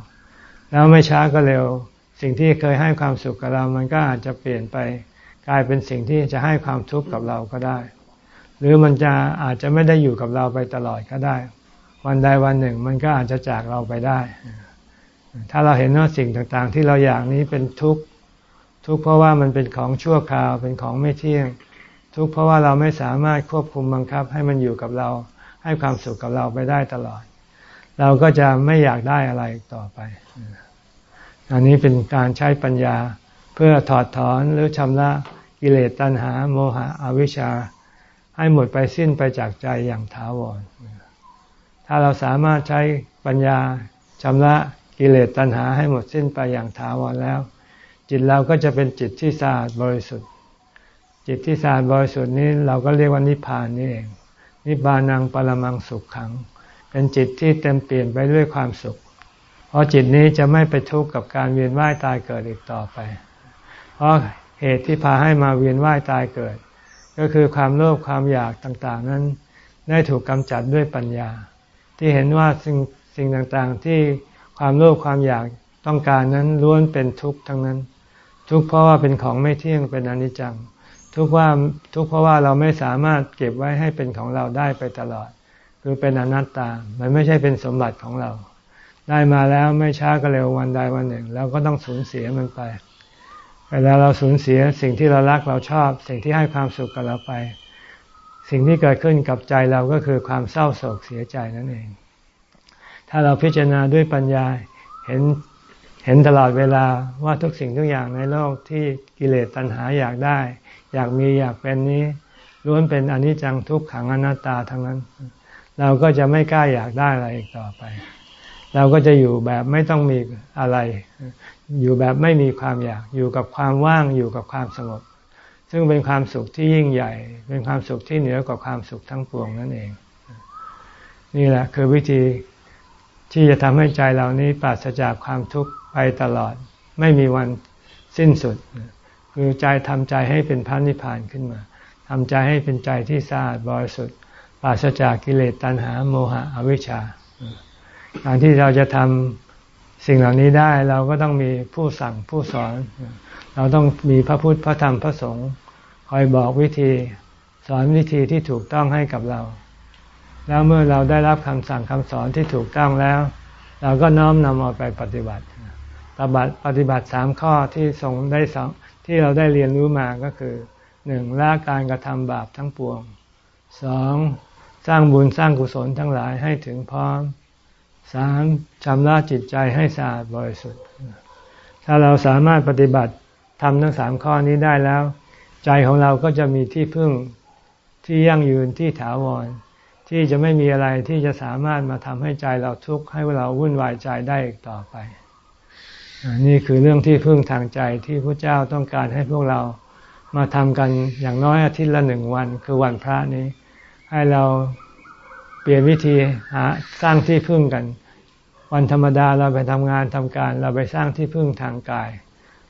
แล้วไม่ช้าก็เร็ว สิ่งที่เคยให้ความสุขกับเรา มันก็อาจจะเปลี่ยนไป กลายเป็นสิ่งที่จะให้ความทุกข์กับเราก็ได้ หรือมันจะอาจจะไม่ได้อยู่กับเราไปตลอดก็ได้ วันใดวันหนึ่งมันก็อาจจะจากเราไปได้ ถ้าเราเห็นว่าสิ่งต่างๆ ที่เราอยากนี้เป็นทุกข์ ทุกข์เพราะว่ามันเป็นของชั่วคราวเป็นของไม่เที่ยง ทุกข์เพราะว่าเราไม่สามารถควบคุมบังคับให้มันอยู่กับเรา ให้ความสุขกับเราไปได้ตลอด เราก็จะไม่อยากได้อะไรต่อไป อันนี้เป็นการใช้ปัญญาเพื่อถอดถอนหรือชำระกิเลสตัณหา โมหะอวิชชา ให้หมดไปสิ้นไปจากใจอย่างถาวร ถ้าเราสามารถใช้ปัญญาชำระกิเลสตัณหาให้หมดสิ้นไปอย่างถาวรแล้ว จิตเราก็จะเป็นจิตที่สะอาดบริสุทธิ์ จิตที่สะอาดบริสุทธิ์นี้เราก็เรียกว่านิพพานนี่เอง นิบานังปรมังสุขขัง เป็นจิตที่เต็มเปลี่ยนไปด้วยความสุข เพราะจิตนี้จะไม่ไปทุกข์กับการเวียนว่ายตายเกิดอีกต่อไป เพราะเหตุที่พาให้มาเวียนว่ายตายเกิด ก็คือความโลภความอยากต่างๆ นั้น ได้ถูกกำจัดด้วยปัญญา ที่เห็นว่าสิ่งสิ่งต่างๆที่ความโลภความอยากต้องการนั้นล้วนเป็นทุกข์ทั้งนั้น ทุกข์เพราะว่าเป็นของไม่เที่ยงเป็นอนิจจัง ทุกว่าทุกเพราะว่าเราไม่สามารถเก็บไว้ให้เป็นของเราได้ไปตลอด คือเป็นอนัตตา มันไม่ใช่เป็นสมบัติของเรา ได้มาแล้วไม่ช้าก็เร็ววันใดวันหนึ่งเราก็ต้องสูญเสียมันไปเวลาเราสูญเสียสิ่งที่เรารักเราชอบ สิ่งที่ให้ความสุขกับเราไป สิ่งที่เกิดขึ้นกับใจเราก็คือความเศร้าโศกเสียใจนั่นเอง ถ้าเราพิจารณาด้วยปัญญาเห็น เห็นตลอดเวลาว่าทุกสิ่งทุกอย่างในโลกที่กิเลสตัณหาอยากได้ อยากมีอยากเป็นนี้ล้วนเป็นอนิจจังทุกขังอนัตตาทั้งนั้น เราก็จะไม่กล้าอยากได้อะไรอีกต่อไป เราก็จะอยู่แบบไม่ต้องมีอะไร อยู่แบบไม่มีความอยาก อยู่กับความว่างอยู่กับความสงบ ซึ่งเป็นความสุขที่ยิ่งใหญ่ เป็นความสุขที่เหนือกว่าความสุขทั้งปวงนั่นเอง นี่แหละคือวิธีที่จะทำให้ใจเรานี้ปราศจากความทุกข์ ไปตลอด ไม่มีวันสิ้นสุด คือใจทำใจให้เป็นพระนิพพานขึ้นมาทำใจให้เป็นใจที่สะอาดบริสุทธิ์ปราศจากกิเลสตัณหาโมหะอวิชชาการที่เราจะทำสิ่งเหล่านี้ได้เราก็ต้องมีผู้สั่งผู้สอน เราต้องมีพระพุทธพระธรรมพระสงฆ์คอยบอกวิธีสอนวิธีที่ถูกต้องให้กับเรา แล้วเมื่อเราได้รับคำสั่งคำสอนที่ถูกต้องแล้ว เราก็น้อมนำเอาไปปฏิบัติ ปฏิบัติปฏิบัติสามข้อที่ทรงได้สองที่เราได้เรียนรู้มาก็คือหนึ่งละการกระทำบาปทั้งปวงสองสร้างบุญสร้างกุศลทั้งหลายให้ถึงพร้อมสามชำระจิตใจให้สะอาดบริสุทธิ์ ถ้าเราสามารถปฏิบัติทำทั้งสามข้อนี้ได้แล้ว ใจของเราก็จะมีที่พึ่งที่ยั่งยืนที่ถาวร ที่จะไม่มีอะไรที่จะสามารถมาทำให้ใจเราทุกข์ให้เราวุ่นวายใจได้อีกต่อไป นี่คือเรื่องที่พึ่งทางใจที่พระเจ้าต้องการให้พวกเรามาทำกันอย่างน้อยอาทิตย์ละหนึ่งวัน คือวันพระนี้ ให้เราเปลี่ยนวิธีหาสร้างที่พึ่งกัน วันธรรมดาเราไปทำงานทำการ เราไปสร้างที่พึ่งทางกาย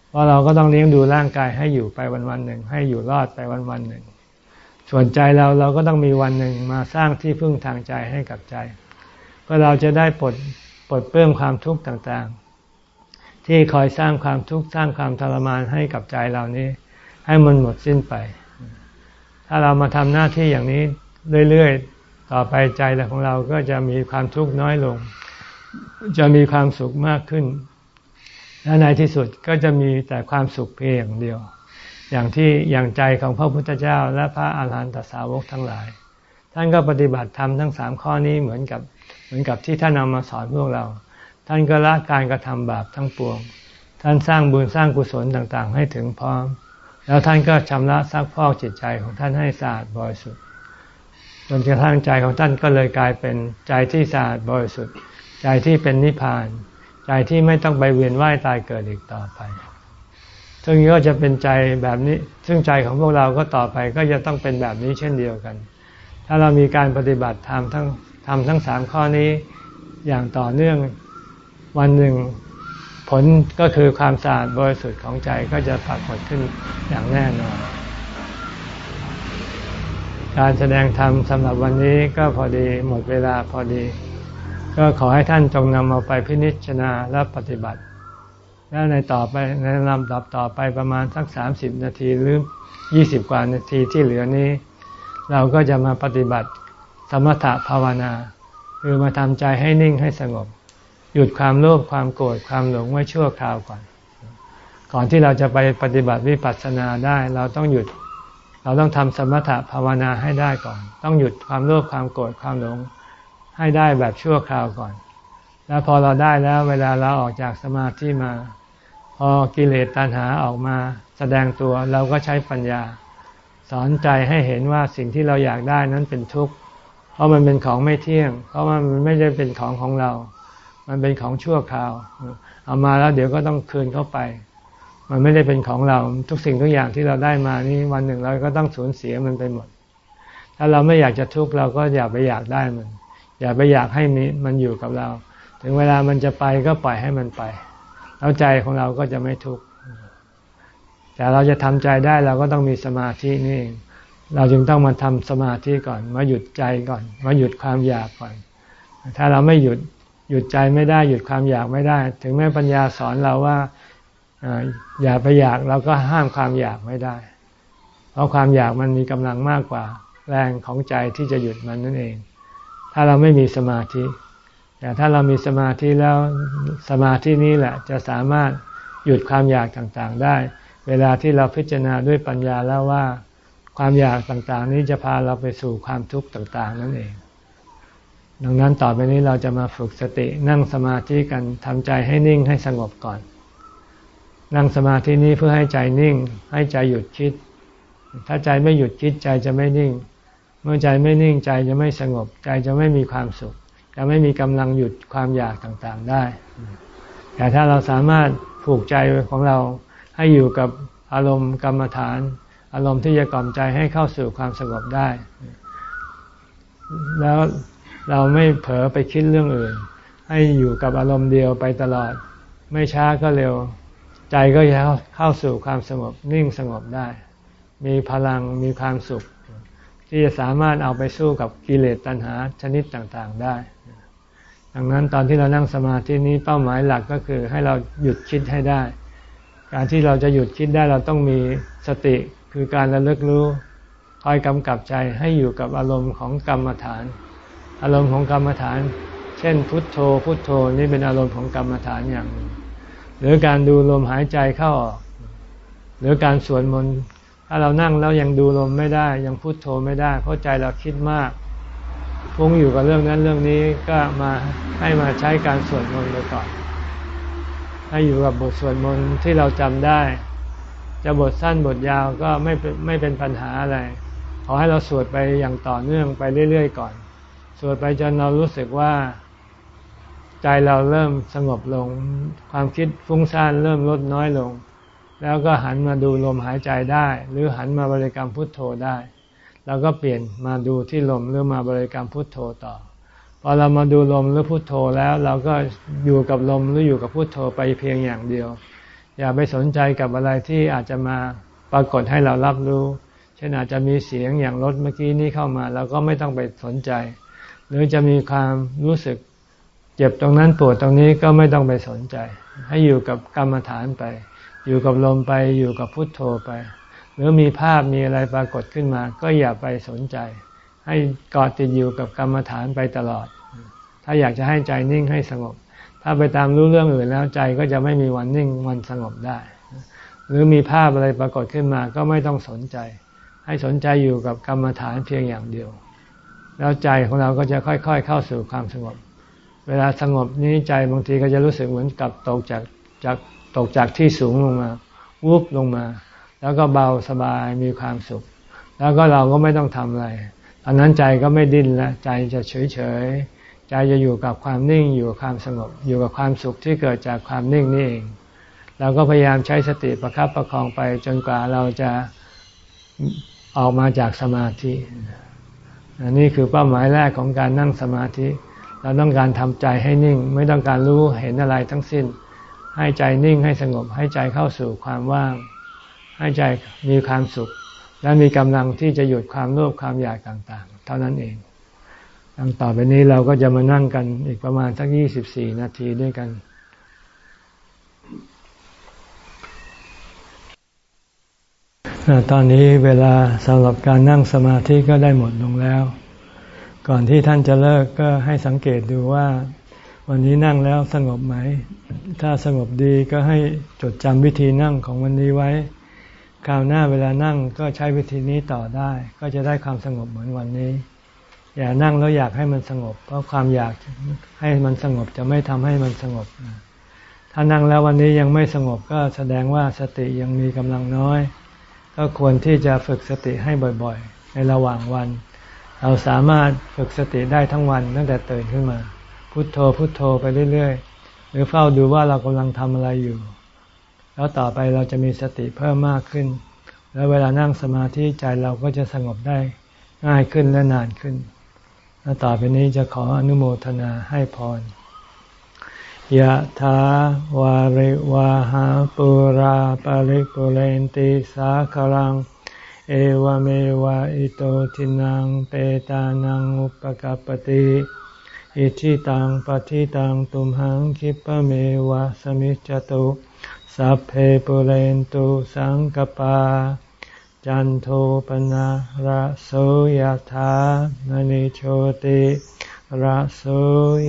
เพราะเราก็ต้องเลี้ยงดูร่างกายให้อยู่ไปวันวันหนึ่ง ให้อยู่รอดไปวันวันหนึ่ง ส่วนใจเราเราก็ต้องมีวันหนึ่งมาสร้างที่พึ่งทางใจให้กับใจ เพื่อเราจะได้ปลดปลดเปลื้องความทุกข์ต่าง ที่คอยสร้างความทุกข์สร้างความทรมานให้กับใจเรานี้ ให้มันหมดสิ้นไป ถ้าเรามาทำหน้าที่อย่างนี้เรื่อยๆ ต่อไปใจของเราก็จะมีความทุกข์น้อยลง จะมีความสุขมากขึ้น และในที่สุดก็จะมีแต่ความสุขเพียงอย่างเดียว อย่างที่อย่างใจของพระพุทธเจ้า และพระอาหารหันตสาวกทั้งหลาย ท่านก็ปฏิบัติธรรมทั้งสามข้อนี้เหมือนกับเหมือนกับที่ท่านนามาสอนพวกเรา ท่านก็ละการกระทำบาปทั้งปวง ท่านสร้างบุญสร้างกุศลต่างๆ ให้ถึงพร้อม แล้วท่านก็ชำระซักพอกจิตใจของท่านให้สะอาดบริสุทธิ์จนกระทั่งใจของท่านก็เลยกลายเป็นใจที่สะอาดบริสุทธิ์ใจที่เป็นนิพพาน ใจที่ไม่ต้องไปเวียนว่ายตายเกิดอีกต่อไป ซึ่งก็จะเป็นใจแบบนี้ ซึ่งใจของพวกเราก็ต่อไปก็จะต้องเป็นแบบนี้เช่นเดียวกัน ถ้าเรามีการปฏิบัติธรรมทั้งทำทั้งสามข้อนี้อย่างต่อเนื่อง วันหนึ่งผลก็คือความสะอาดบริสุทธิ์ของใจก็จะปรากฏขึ้นอย่างแน่นอน การแสดงธรรมสำหรับวันนี้ก็พอดีหมดเวลาพอดี ก็ขอให้ท่านจงนำเอาไปพินิจนาและปฏิบัติ แล้วในต่อไปในลำดับต่อไปประมาณสักสามสิบนาทีหรือยี่สิบกว่านาทีที่เหลือนี้ เราก็จะมาปฏิบัติสมถะภาวนา คือมาทำใจให้นิ่งให้สงบ หยุดความโลภความโกรธความหลงไว้ชั่วคราวก่อน ก่อนที่เราจะไปปฏิบัติวิปัสสนาได้ เราต้องหยุด เราต้องทำสมถะภาวนาให้ได้ก่อน ต้องหยุดความโลภความโกรธความหลงให้ได้แบบชั่วคราวก่อน แล้วพอเราได้แล้วเวลาเราออกจากสมาธิมา พอกิเลสตัณหาออกมาแสดงตัวเราก็ใช้ปัญญา สอนใจให้เห็นว่าสิ่งที่เราอยากได้นั้นเป็นทุกข์ เพราะมันเป็นของไม่เที่ยง เพราะมันไม่ได้เป็นของของเรา มันเป็นของชั่วคราว เอามาแล้วเดี๋ยวก็ต้องคืนเข้าไป มันไม่ได้เป็นของเราทุกสิ่งทุกอย่างที่เราได้มานี่วันหนึ่งเราก็ต้องสูญเสียมันไปหมด ถ้าเราไม่อยากจะทุกข์เราก็อย่าไปอยากได้มัน อย่าไปอยากให้มันอยู่กับเรา ถึงเวลามันจะไปก็ปล่อยให้มันไป แล้วใจของเราก็จะไม่ทุกข์แต่เราจะทำใจได้เราก็ต้องมีสมาธินี่เราจึงต้องมาทำสมาธิก่อน มาหยุดใจก่อน มาหยุดความอยากก่อน ถ้าเราไม่หยุด หยุดใจไม่ได้หยุดความอยากไม่ได้ ถึงแม้ปัญญาสอนเราว่าอย่าไปอยากเราก็ห้ามความอยากไม่ได้ เพราะความอยากมันมีกำลังมากกว่า แรงของใจที่จะหยุดมันนั่นเอง ถ้าเราไม่มีสมาธิแต่ถ้าเรามีสมาธิแล้วสมาธินี้แหละจะสามารถหยุดความอยากต่างๆได้ เวลาที่เราพิจารณาด้วยปัญญาแล้วว่า ความอยากต่างๆ นี้จะพาเราไปสู่ความทุกข์ต่าง ๆ นั่นเอง ดังนั้นต่อไปนี้เราจะมาฝึกสตินั่งสมาธิกันทำใจให้นิ่งให้สงบก่อน นั่งสมาธินี้เพื่อให้ใจนิ่ง ให้ใจหยุดคิด ถ้าใจไม่หยุดคิดใจจะไม่นิ่ง เมื่อใจไม่นิ่งใจจะไม่สงบ ใจจะไม่มีความสุข จะไม่มีกำลังหยุดความอยากต่างๆได้ แต่ถ้าเราสามารถผูกใจของเราให้อยู่กับอารมณ์กรรมฐาน อารมณ์ที่จะกล่อมใจให้เข้าสู่ความสงบได้ แล้ว เราไม่เผลอไปคิดเรื่องอื่น ให้อยู่กับอารมณ์เดียวไปตลอด ไม่ช้าก็เร็ว ใจก็จะเข้าสู่ความสงบนิ่งสงบได้ มีพลังมีความสุข ที่จะสามารถเอาไปสู้กับกิเลสตัณหาชนิดต่างๆได้ ดังนั้นตอนที่เรานั่งสมาธินี้เป้าหมายหลักก็คือให้เราหยุดคิดให้ได้ การที่เราจะหยุดคิดได้เราต้องมีสติคือการระลึกรู้คอยกำกับใจให้อยู่กับอารมณ์ของกรรมฐาน อารมณ์ของกรรมฐาน เช่นพุทโธ พุทโธนี่เป็นอารมณ์ของกรรมฐานอย่างหนึ่งหรือการดูลมหายใจเข้าออกหรือการสวดมนต์ถ้าเรานั่งแล้วยังดูลมไม่ได้ ยังพุโทโธไม่ได้ เพราะใจเราคิดมากฟุ้งอยู่กับเรื่องนั้นเรื่องนี้ก็มาให้มาใช้การสวดมนต์ไปก่อน ให้อยู่กับบทสวดมนต์ที่เราจำได้ จะบทสั้นบทยาวก็ไม่ไม่เป็นปัญหาอะไร ขอให้เราสวดไปอย่างต่อเนื่องไปเรื่อย ๆ ก่อน สวดไปจนเรารู้สึกว่า ใจเราเริ่มสงบลง ความคิดฟุ้งซ่านเริ่มลดน้อยลง แล้วก็หันมาดูลมหายใจได้ หรือหันมาบริกรรมพุทโธได้เราก็เปลี่ยนมาดูที่ลมหรือมาบริกรรมพุทโธต่อพอเรามาดูลมหรือพุทโธแล้ว เราก็อยู่กับลมหรืออยู่กับพุทโธไปเพียงอย่างเดียว อย่าไปสนใจกับอะไรที่อาจจะมาปรากฏให้เรารับรู้ เช่นอาจจะมีเสียงอย่างรถเมื่อกี้นี้เข้ามาเราก็ไม่ต้องไปสนใจ หรือจะมีความรู้สึกเจ็บตรงนั้นปวดตรงนี้ก็ไม่ต้องไปสนใจ ให้อยู่กับกรรมฐานไป อยู่กับลมไปอยู่กับพุทโธไป หรือมีภาพมีอะไรปรากฏขึ้นมา ก็อย่าไปสนใจ ให้เกอดติดอยู่กับกรรมฐานไปตลอด ถ้าอยากจะให้ใจนิ่งให้สงบ ถ้าไปตามรู้เรื่องอื่นแล้วใจก็จะไม่มีวันนิ่งวันสงบได้ หรือมีภาพอะไรปรากฏขึ้นมาก็ไม่ต้องสนใจ ให้สนใจอยู่กับกรรมฐานเพียงอย่างเดียว แล้วใจของเราก็จะค่อย ๆ เข้าสู่ความสงบ เวลาสงบนี้ใจบางทีก็จะรู้สึกเหมือนกับตกจากจากตกจากที่สูงลงมาวุบลงมา แล้วก็เบาสบายมีความสุข แล้วก็เราก็ไม่ต้องทำอะไรตอนนั้นใจก็ไม่ดิ้นแล้วใจจะเฉยเฉยใจจะอยู่กับความนิ่งอยู่กับความสงบ อยู่กับความสุขที่เกิดจากความนิ่งนี่เองเราก็พยายามใช้สติประครับประคองไปจนกว่าเราจะออกมาจากสมาธิ อันนี้คือเป้าหมายแรกของการนั่งสมาธิ เราต้องการทำใจให้นิ่ง ไม่ต้องการรู้เห็นอะไรทั้งสิ้น ให้ใจนิ่งให้สงบ ให้ใจเข้าสู่ความว่าง ให้ใจมีความสุข และมีกำลังที่จะหยุดความโลภความอยากต่างๆ เท่านั้นเองดังต่อไปนี้เราก็จะมานั่งกันอีกประมาณสักยี่สิบสี่นาทีด้วยกัน ตอนนี้เวลาสำหรับการนั่งสมาธิก็ได้หมดลงแล้ว ก่อนที่ท่านจะเลิกก็ให้สังเกตดูว่า วันนี้นั่งแล้วสงบไหม ถ้าสงบดีก็ให้จดจำวิธีนั่งของวันนี้ไว้ คราวหน้าเวลานั่งก็ใช้วิธีนี้ต่อได้ ก็จะได้ความสงบเหมือนวันนี้ อย่านั่งแล้วอยากให้มันสงบ เพราะความอยากให้มันสงบจะไม่ทำให้มันสงบ ถ้านั่งแล้ววันนี้ยังไม่สงบก็แสดงว่าสติยังมีกำลังน้อย ก็ควรที่จะฝึกสติให้บ่อยๆ ในระหว่างวัน เราสามารถฝึกสติได้ทั้งวันตั้งแต่ตื่นขึ้นมา พุโทโธพุโทโธไปเรื่อยๆ หรือเฝ้าดูว่าเรากำลังทำอะไรอยู่ แล้วต่อไปเราจะมีสติเพิ่มมากขึ้น แล้วเวลานั่งสมาธิใจเราก็จะสงบได้ง่ายขึ้นและนานขึ้น แล้วต่อไปนี้จะขออนุโมทนาให้พร ยะถาวาริวาหาปุราปาริปุเรนติสาคลัง เอวเมวะอิโตทินังเปตานังอุปกปติอิทิตังปฏิตังตุมหังคิปะเมวะสมิจจตุสัพเพปุเรนตุสังกปา จันโทปนะระโสยธามณิโชติ ระโส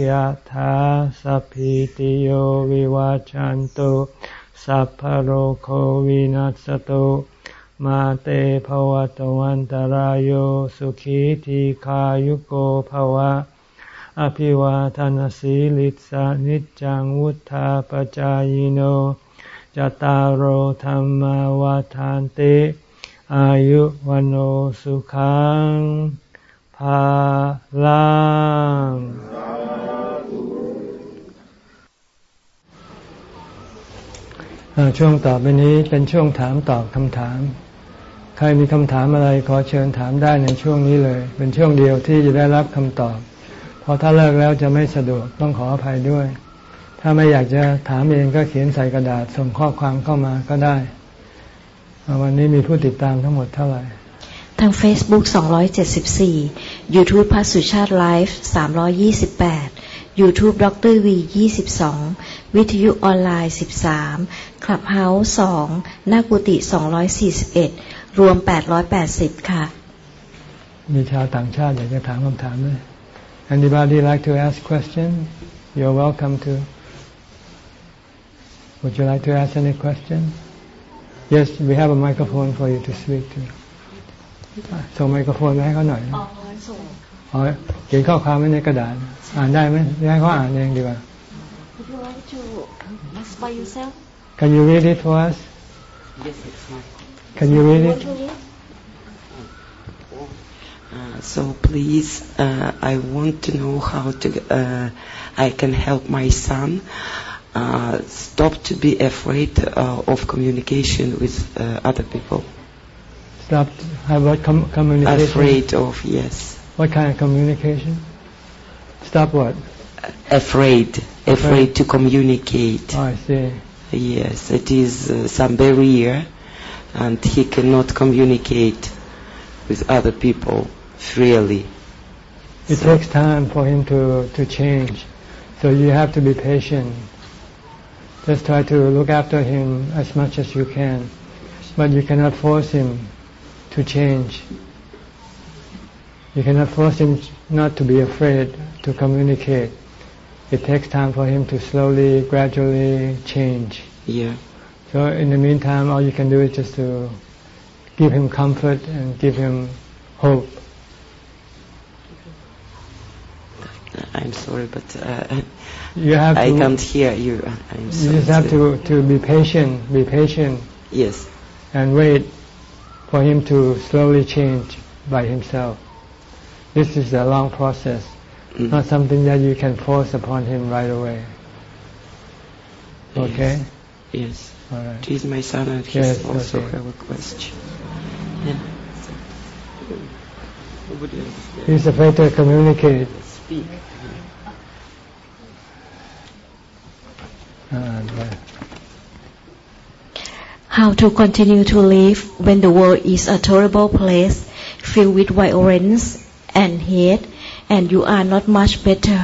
ยธาสัพพิติโยวิวาจันตุสัพพโรโควินัสตุมาเตภวตวันตารโยสุขีทีขายุโกภวะ อภิวาทานสีลิสานิจังวุธาปจายโนจตารโหธรรมวาทานติ อายุวันโอสุขังาลังช่วงต่อไปนี้เป็นช่วงถามตอบคำถาม ใครมีคำถามอะไรขอเชิญถามได้ในช่วงนี้เลย เป็นช่วงเดียวที่จะได้รับคำตอบพอถ้าเลิกแล้วจะไม่สะดวกต้องขออภัยด้วย ถ้าไม่อยากจะถามเองก็เขียนใส่กระดาษส่งข้อความเข้ามาก็ได้ วันนี้มีผู้ติดตามทั้งหมดเท่าไหร่ ทาง Facebook 274 YouTube พัสุชาติไลฟ์328 YouTube ดรวี22 วิทยุออนไลน์ 13 Clubhouse 2หน้ากุฏิ241 รวม 880 ค่ะ มีชาวต่างชาติอยากจะถามคำถามไหม Anybody like to ask question? You're welcome to. Would you like to ask any question? Yes, we have a microphone for you to speak to. ส่งไมโครโฟนไปให้เขาหน่อยอ๋อ ส่งอ๋อเขียนข้อความไว้ในกระดาษ อ่านได้ไหมให้เขาอ่านเองดีกว่า Would you like to ask by yourself? Can you read it for us? Yes, it's fine. Can you read it? Uh, so please, uh, I want to know how to uh, I can help my son uh, stop to be afraid uh, of communication with uh, other people. Stop about com- communication? Afraid of, yes. What kind of communication? Stop what? Afraid. Afraid, afraid to communicate. Oh, I see. Yes, it is uh, some barrier and he cannot communicate with other people freely. It so takes time for him to, to change. So you have to be patient. Just try to look after him as much as you can. But you cannot force him to change. You cannot force him not to be afraid to communicate. It takes time for him to slowly, gradually change. Yeah. So in the meantime, all you can do is just to give him comfort and give him hope. I'm sorry, but uh, you have I to, can't hear you. I'm you just have to, to be patient, be patient. Yes. And wait for him to slowly change by himself. This is a long process, mm. not something that you can force upon him right away. Okay? Yes. All right. He's my son and he yes, also okay. have a question. Yeah. He's afraid to communicate. Speak. ค How to continue to live when the world is a terrible place filled with violence and hate and you are not much better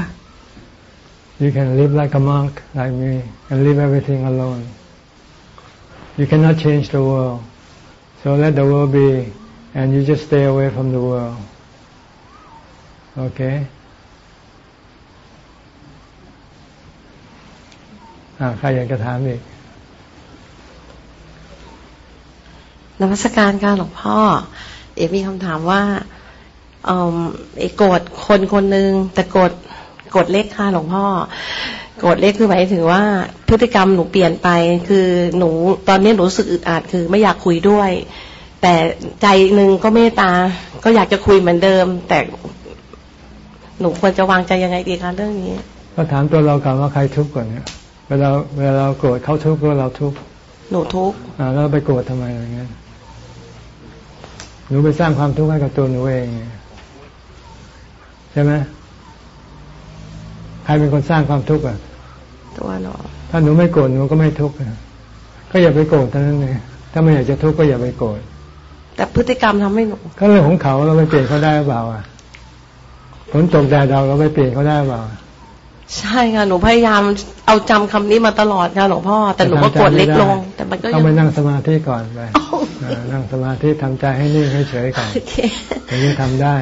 You can live like a monk like me and leave everything alone You cannot change the world so let the world be and you just stay away from the world Okay อ่าใครอยากจะถามอีกนมัสการการหลวงพ่อ เอ๋มีคำถามว่า เออเอ๋โกรธคนคนหนึ่งแต่โกรธโกรธเล็กค่ะหลวงพ่อโกรธเล็กคือหมายถึงว่าพฤติกรรมหนูเปลี่ยนไป คือหนูตอนนี้หนูรู้สึกอึดอัดคือไม่อยากคุยด้วย แต่ใจหนึ่งก็เมตตาก็อยากจะคุยเหมือนเดิม แต่หนูควรจะวางใจยังไงดีคะเรื่องนี้ ก็ถามตัวเราก่อนว่าใครทุกข์ก่อนเนี่ยเวลาเวลาเราโกรธเขาทุกข์ก็เราทุกข์หนูทุกข์อ่าแล้วไปโกรธทำไมอะไรเงี้ยหนูไปสร้างความทุกข์ให้กับตัวหนูเองไง ใช่ไหมใครเป็นคนสร้างความทุกข์อะ ตัวหนูถ้าหนูไม่โกรธหนูก็ไม่ทุกข์อะก็อย่าไปโกรธเท่านั้นเองถ้าไม่อยากจะทุกข์ก็อย่าไปโกรธแต่พฤติกรรมทำให้หนูก็เรื่องของเขาเราไปเปลี่ยนเขาได้หรือเปล่าอะฝนตกแดดเราเราไปเปลี่ยนเขาได้หรือเปล่าใช่ค่ะหนูพยายามเอาจำคำนี้มาตลอดค่ะหลวงพ่อแต่หนูก็กดเล็กลง แต่มันก็ต้ยัองงไปนั่งสมาธิก่อนไปเออนั่งสมาธิทำใจให้นิ่งให้เฉยก่อนโอเคถึงจะทำได้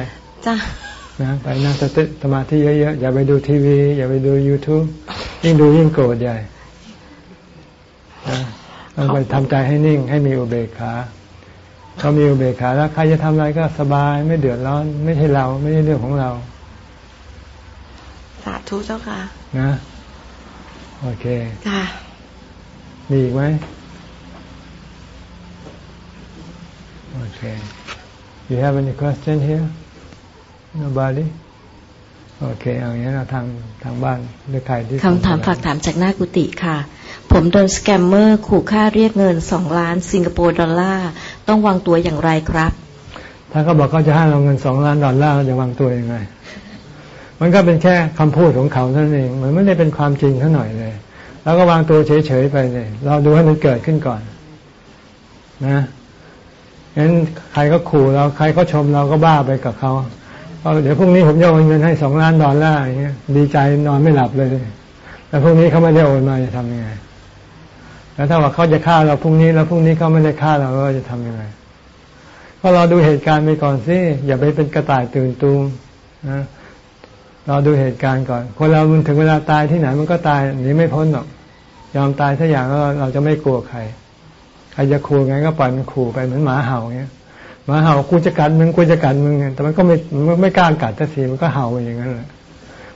จ้า นะไปนั่งสติสมาธิเยอะๆอย่าไปดูทีวี อย่าไปดู YouTube ยิ่งดูยิ่งโกรธใหญ่นะต้องไปทำใจให้นิ่งให้มีอุเบกขาพอมีอุเบกขาแล้วใครจะทำอะไรก็สบายไม่เดือดร้อน ไม่ใช่เราไม่ใช่เรื่องของเรา สาธุเจ้าค่ะ นะ โอเคค่ะมีอีกไหมโอเค you have any question here nobody โอเคเอาอย่างนี้เราทางทางบ้านหรือใครที่คำถามฝากถามจากหน้ากุฏิค่ะ ผมโดนสแกมเมอร์ขู่ค่าเรียกเงินสองล้านสิงคโปร์ดอลลาร์ ต้องวางตัวอย่างไรครับ ถ้าเขาบอกเขาจะให้เราเงินสองล้านดอลลาร์เราจะวางตัวยังไง มันก็เป็นแค่คำพูดของเขาเท่านั้นเอง มันไม่ได้เป็นความจริงเท่าหน่อยเลย แล้วก็วางตัวเฉยๆไปเลย เราดูให้มันเกิดขึ้นก่อน นะงั้นใครก็ขู่เราใครก็ชมเราก็บ้าไปกับเขา เอาเดี๋ยวพรุ่งนี้ผมจะโอนเงินให้สองล้านดอลลาร์อย่างเงี้ย ดีใจนอนไม่หลับเลย แล้วพรุ่งนี้เขาไม่ได้โอนมาจะทำยังไง แล้วถ้าว่าเขาจะฆ่าเราพรุ่งนี้แล้วพรุ่งนี้เขาไม่ได้ฆ่าเราเราจะทำยังไงก็เราดูเหตุการณ์ไปก่อนสิอย่าไปเป็นกระต่ายตื่นตูมนะเราดูเหตุการณ์ก่อน คนเรามันถึงเวลาตายที่ไหนมันก็ตายหนีไม่พ้นหรอกยอมตายถ้าอย่างแล้วเราจะไม่กลัวใคร ใครจะขู่ไงก็ปล่อยมันขู่ไปเหมือนหมาเห่าเงี้ย มาเห่ากูจะกัดมึงกูจะกัดมึงแต่มันก็ไม่ไม่กล้ากัดทันทีมันก็เห่าอย่างนั้นแหละ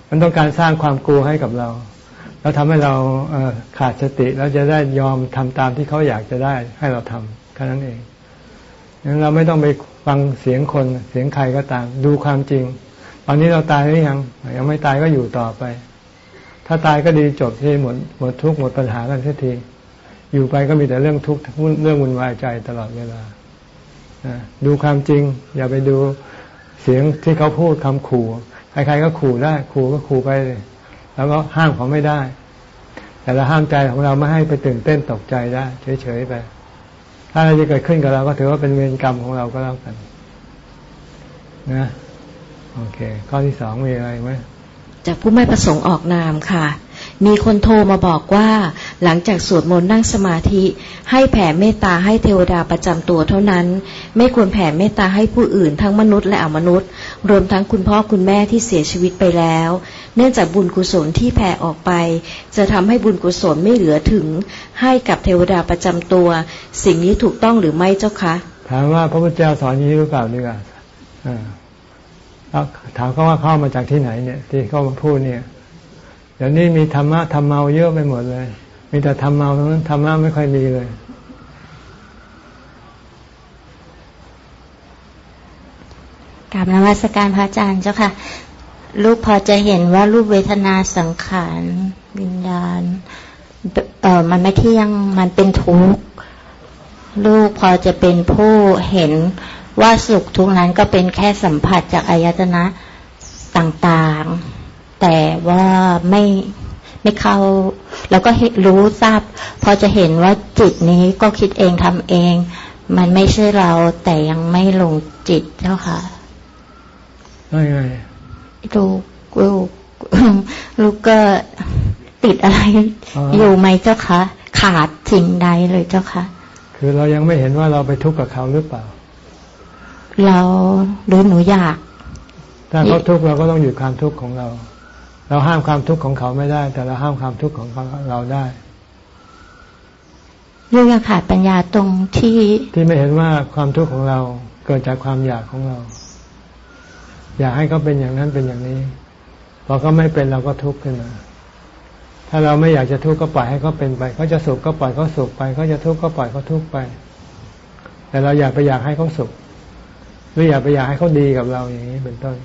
มันต้องการสร้างความกลัวให้กับเรา แล้วทำให้เราเขาดสติแล้วจะได้ยอมทำตามที่เขาอยากจะได้ให้เราทำแค่นั้นเองงั้นเราไม่ต้องไปฟังเสียงคนเสียงใครก็ตาม ดูความจริง ตอนนี้เราตายหรือยังยังไม่ตายก็อยู่ต่อไป ถ้าตายก็ดีจบที่หมดหมดทุกข์หมดปัญหากันสักทีอยู่ไปก็มีแต่เรื่องทุกข์เรื่องวุ่นวายใจตลอดเวลา ดูความจริง อย่าไปดูเสียงที่เขาพูดคำขู่ใครๆก็ขู่ได้ ขู่ก็ขู่ไปเลยแล้วก็ห้ามเขาไม่ได้ แต่เราห้ามใจของเราไม่ให้ไปตื่นเต้นตกใจได้ เฉยๆไป ถ้าอะไรจะเกิดขึ้นกับเราก็ถือว่าเป็นเวรกรรมของเราก็แล้วกัน นะโอเค ข้อที่สองมีอะไรไหมจากผู้ไม่ประสงค์ออกนามค่ะ มีคนโทรมาบอกว่า หลังจากสวดมนต์นั่งสมาธิ ให้แผ่เมตตาให้เทวดาประจำตัวเท่านั้น ไม่ควรแผ่เมตตาให้ผู้อื่นทั้งมนุษย์และอมนุษย์ รวมทั้งคุณพ่อคุณแม่ที่เสียชีวิตไปแล้ว เนื่องจากบุญกุศลที่แผ่ออกไป จะทำให้บุญกุศลไม่เหลือถึง ให้กับเทวดาประจำตัว สิ่งนี้ถูกต้องหรือไม่เจ้าคะ ถามว่าพระพุทธเจ้าสอนอย่างนี้หรือเปล่าดีกว่อ่าถามเขาว่าเข้ามาจากที่ไหนเนี่ย ที่เขามาพูดเนี่ยเดี๋ยวนี้มีธรรมะธรรมเมาเยอะไปหมดเลย มีแต่ธรรมเมาทั้งนั้นธรรมะไม่ค่อยมีเลยกราบนมัสการพระอาจารย์เจ้าค่ะ ลูกพอจะเห็นว่ารูปเวทนาสังขารวิญญาณเออมันไม่เที่ยงมันเป็นทุกข์ลูกพอจะเป็นผู้เห็นว่าสุขทุกนั้นก็เป็นแค่สัมผัสจากอายตนะต่างๆ แต่ว่าไม่ ไม่เข้า แล้วก็รู้ทราบ พอจะเห็นว่าจิตนี้ก็คิดเองทำเอง มันไม่ใช่เราแต่ยังไม่ลงจิตเจ้าค่ะได้ไงลูกลูกลูกก็ติดอะไรอยู่ไหมเจ้าคะขาดสิ่งใดเลยเจ้าคะคือเรายังไม่เห็นว่าเราไปทุกข์กับเขาหรือเปล่า เราหรือหนูอยาก ถ้าเขาทุกข์เราก็ต้องหยุดความทุกข์ของเรา เราห้ามความทุกข์ของเขาไม่ได้ แต่เราห้ามความทุกข์ของเราได้ลูกยังขาดปัญญาตรงที่ที่ไม่เห็นว่าความทุกข์ของเราเกิดจากความอยากของเรา อยากให้เขาเป็นอย่างนั้นเป็นอย่างนี้พอเขาไม่เป็นเราก็ทุกข์ขึ้นมา ถ้าเราไม่อยากจะทุกข์ก็ปล่อยให้เขาเป็นไปเขาจะสุขก็ปล่อยเขาสุขไปเขาจะทุกข์ก็ปล่อยเขาทุกข์ไป แต่เราอยากไปอยากให้เขาสุขหรืออยากไปอยากให้เขาดีกับเราอย่างนี้เป็นต้น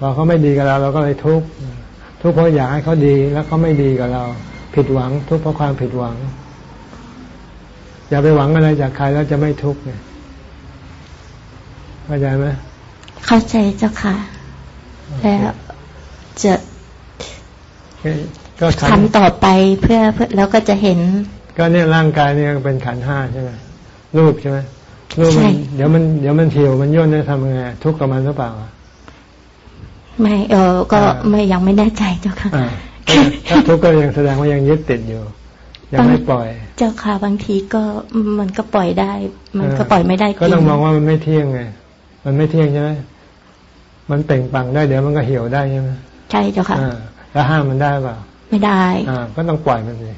พอเขาไม่ดีกับเรา เราก็เลยทุกข์ทุกข์เพราะอยากให้เขาดีแล้วเขาไม่ดีกับเรา ผิดหวัง ทุกข์เพราะความผิดหวัง อย่าไปหวังอะไรจากใครแล้วจะไม่ทุกข์เนี่ยเข้าใจไหมเข้าใจเจ้าค่ะ แล้วจะก็ทำต่อไปเพื่อเพื่อแล้วก็จะเห็น ก็เนี่ยร่างกายเนี่ยเป็นขันห้าใช่ไหมรูปใช่ไหมรูปมันเดี๋ยวมันเดี๋ยวมันเถียวมันย่นได้ทำยังไงทุกข์กับมันหรือเปล่า ไม่เออก็ไม่ยังไม่แน่ใจเจ้าค่ะถ้าทุกข์ก็ยังแสดงว่ายังยึดติดอยู่ ยังไม่ปล่อย เจ้าค่ะบางทีก็มันก็ปล่อยได้ มันก็ปล่อยไม่ได้ก็ต้องมองว่ามันไม่เที่ยงไงมันไม่เที่ยงใช่ไหมมันเป่งปังได้เดี๋ยวมันก็เหี่ยวได้ใช่ไหมใช่เจ้าค่ะแล้วห้ามมันได้เปล่าไม่ได้อ่าก็ต้องปล่อยมันสิ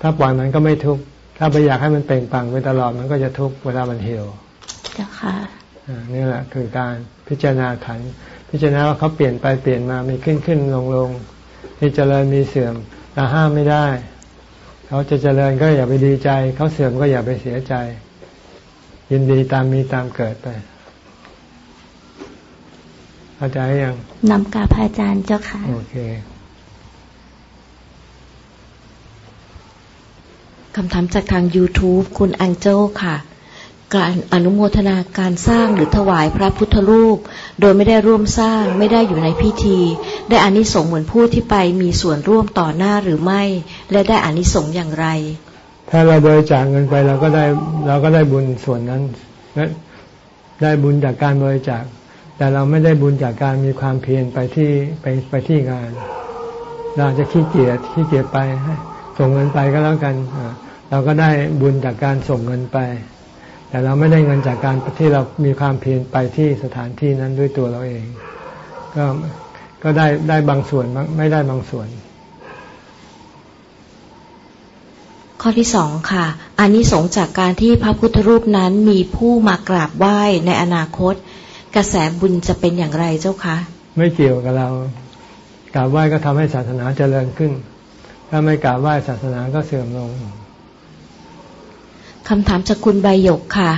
ถ้าปล่อยมันก็ไม่ทุกข์ถ้าไปอยากให้มันเป่งปังไปตลอดมันก็จะทุกข์เวลามันเหี่ยวเจ้าค่ะอ่านี่แหละคือการพิจารณาขัน พิจารณาว่าเขาเปลี่ยนไปเปลี่ยนมามีขึ้นขึ้นลงลงมีเจริญมีเสื่อมเราห้ามไม่ได้ เขาจะเจริญก็อย่าไปดีใจ เขาเสื่อมก็อย่าไปเสียใจ ยินดีตามมีตามเกิดไปเข้าใจยังนำกาพระอาจารย์เจ้าค่ะโอเคคำถามจากทาง YouTube คุณอังเจ้ค่ะ การอนุโมทนาการสร้างหรือถวายพระพุทธรูป โดยไม่ได้ร่วมสร้างไม่ได้อยู่ในพิธี ได้อานิสงส์เหมือนผู้ที่ไปมีส่วนร่วมต่อหน้าหรือไม่ และได้อานิสงส์อย่างไร ถ้าเราบริจาคเงินไปเราก็ได้เราก็ได้บุญส่วนนั้นได้บุญจากการบริจาค แต่เราไม่ได้บุญจากการมีความเพียรไปที่ไปไปที่งาน เราจะขี้เกียจขี้เกียจไปส่งเงินไปก็แล้วกันเราก็ได้บุญจากการส่งเงินไป แต่เราไม่ได้เงินจากการที่เรามีความเพียรไปที่สถานที่นั้นด้วยตัวเราเอง ก็ก็ได้ได้บางส่วนไม่ได้บางส่วน ข้อที่สองค่ะอันนี้สงจากการที่พระพุทธรูปนั้นมีผู้มากราบไหว้ในอนาคต กระแสบุญจะเป็นอย่างไรเจ้าคะ ไม่เกี่ยวกับเรากราบไหว้ก็ทำให้ศาสนาเจริญขึ้น ถ้าไม่กราบไหว้ศาสนาก็เสื่อมลง คำถามจากคุณใบหยกค่ะ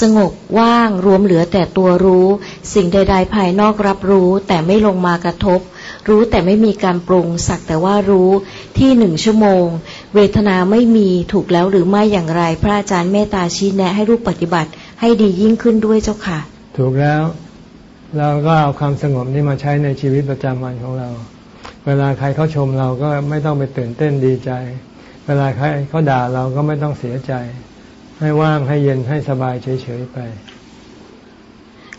สงบว่างรวมเหลือแต่ตัวรู้ สิ่งใด ๆ ภายนอกรับรู้ แต่ไม่ลงมากระทบ รู้แต่ไม่มีการปรุง สักแต่ว่ารู้ที่หนึ่งชั่วโมง เวทนาไม่มีถูกแล้วหรือไม่อย่างไร พระอาจารย์เมตตาชี้แนะให้รูปปฏิบัติ ให้ดียิ่งขึ้นด้วยเจ้าค่ะ ถูกแล้วเราก็เอาความสงบนี้มาใช้ในชีวิตประจำวันของเรา เวลาใครเขาชมเราก็ไม่ต้องไปตื่นเต้นดีใจ เวลาใครเขาด่าเราก็ไม่ต้องเสียใจ ให้ว่างให้เย็นให้สบายเฉยๆไป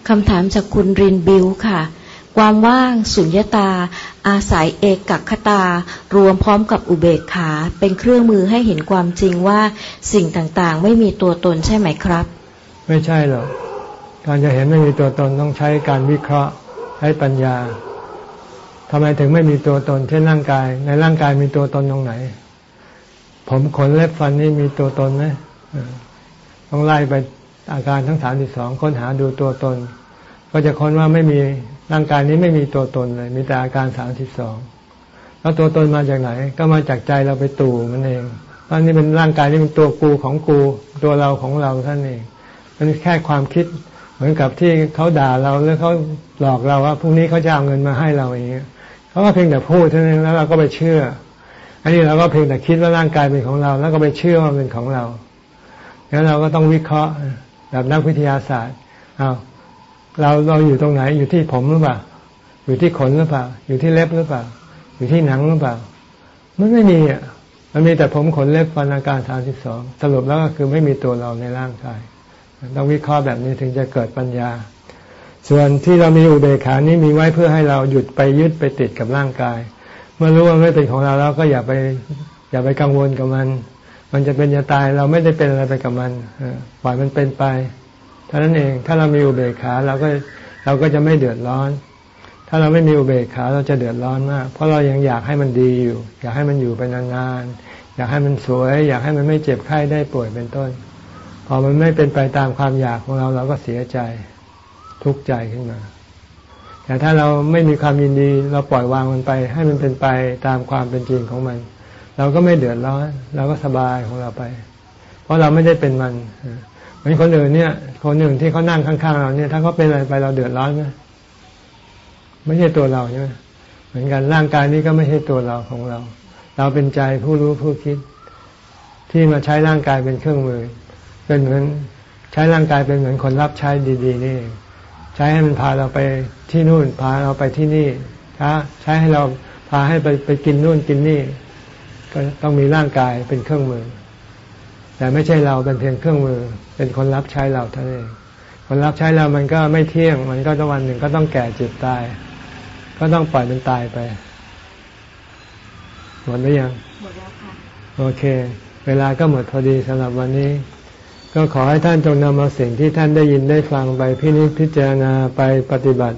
คำถามจากคุณรินบิวค่ะ ความว่างสุญญตา อาศัยเอกกัคตา รวมพร้อมกับอุเบกขา เป็นเครื่องมือให้เห็นความจริงว่าสิ่งต่างๆ ไม่มีตัวตนใช่ไหมครับ ไม่ใช่หรอกการจะเห็นไม่มีตัวตนต้องใช้การวิเคราะห์ใช้ปัญญาทำไมถึงไม่มีตัวตนเช่นร่างกาย ในร่างกายมีตัวตนตรงไหน ผมขนเล็บฟันนี่มีตัวตนไหม ต้องไล่ไปอาการทั้งสามสิบสองค้นหาดูตัวตน ก็จะค้นว่าไม่มีร่างกายนี้ไม่มีตัวตนเลย มีแต่อาการสามสิบสองแล้วตัวตนมาจากไหน ก็มาจากใจเราไปตู่มันเองตอนนี้เป็นร่างกายนี่เป็นตัวกูของกู ตัวเราของเราท่านเองมันแค่ความคิดเหมือนกับที่เขาด่าเราหรือเขาหลอกเราว่าพรุ่งนี้เขาจะเอาเงินมาให้เราอย่างเงี้ยเขาก็เพียงแต่พูดเท่านั้นแล้วเราก็ไปเชื่อ อันนี้เราก็เพียงแต่คิดว่าร่างกายเป็นของเรา แล้วก็ไปเชื่อว่าเป็นของเรา แล้วเราก็ต้องวิเคราะห์แบบนักวิทยาศาสตร์เอาเราเราอยู่ตรงไหนอยู่ที่ผมหรือเปล่า อยู่ที่ขนหรือเปล่า อยู่ที่เล็บหรือเปล่า อยู่ที่หนังหรือเปล่า มันไม่มีอะมันมีแต่ผมขนเล็บฟันอาการสามสิบสองสรุปแล้วก็คือไม่มีตัวเราในร่างกายต้องวิเคราะห์แบบนี้ถึงจะเกิดปัญญา ส่วนที่เรามีอุเบกขานี้มีไว้เพื่อให้เราหยุดไปยึดไปติดกับร่างกาย เมื่อรู้ว่าไม่เป็นของเราแล้วก็อย่าไป อย่าไปกังวลกับมัน มันจะเป็นจะตายเราไม่ได้เป็นอะไรไปกับมันปล่อยมันเป็นไปเท่านั้นเองถ้าเรามีอุเบกขาเราก็เราก็จะไม่เดือดร้อน ถ้าเราไม่มีอุเบกขาเราจะเดือดร้อนมาก เพราะเรายังอยากให้มันดีอยู่ อยากให้มันอยู่ไปนานๆอยากให้มันสวย อยากให้มันไม่เจ็บไข้ได้ป่วยเป็นต้น พอมันไม่เป็นไปตามความอยากของเราเราก็เสียใจทุกข์ใจขึ้นมา แต่ถ้าเราไม่มีความยินดี เราปล่อยวางมันไป ให้มันเป็นไปตามความเป็นจริงของมัน เราก็ไม่เดือดร้อน เราก็สบายของเราไป เพราะเราไม่ได้เป็นมันเหมือนคนอื่นเนี่ย คนหนึ่งที่เขานั่งข้างๆเราเนี่ย ถ้าเขาเป็นอะไรไปเราเดือดร้อนไหมไม่ใช่ตัวเราใช่ไหมเหมือนกันร่างกายนี้ก็ไม่ใช่ตัวเราของเรา เราเป็นใจผู้รู้ผู้คิด ที่มาใช้ร่างกายเป็นเครื่องมือ เป็นเหมือนใช้ร่างกายเป็นเหมือนคนรับใช้ดีๆนี่ใช้ให้มันพาเราไปที่นู่น พาเราไปที่นี่ใช้ให้เราพาให้ไปไปกินนู่นกินนี่ ก็ต้องมีร่างกายเป็นเครื่องมือ แต่ไม่ใช่เราเป็นเพียงเครื่องมือ เป็นคนรับใช้เราเท่านั้นเองคนรับใช้เรามันก็ไม่เที่ยง มันก็วันหนึ่งก็ต้องแก่เจ็บตาย ก็ต้องปล่อยมันตายไปหมดหรือยังหมดแล้วค่ะโอเค เวลาก็หมดพอดีสำหรับวันนี้ ก็ขอให้ท่านจงนำเอาสิ่งที่ท่านได้ยินได้ฟังไปพินิจพิจารณาไปปฏิบัติ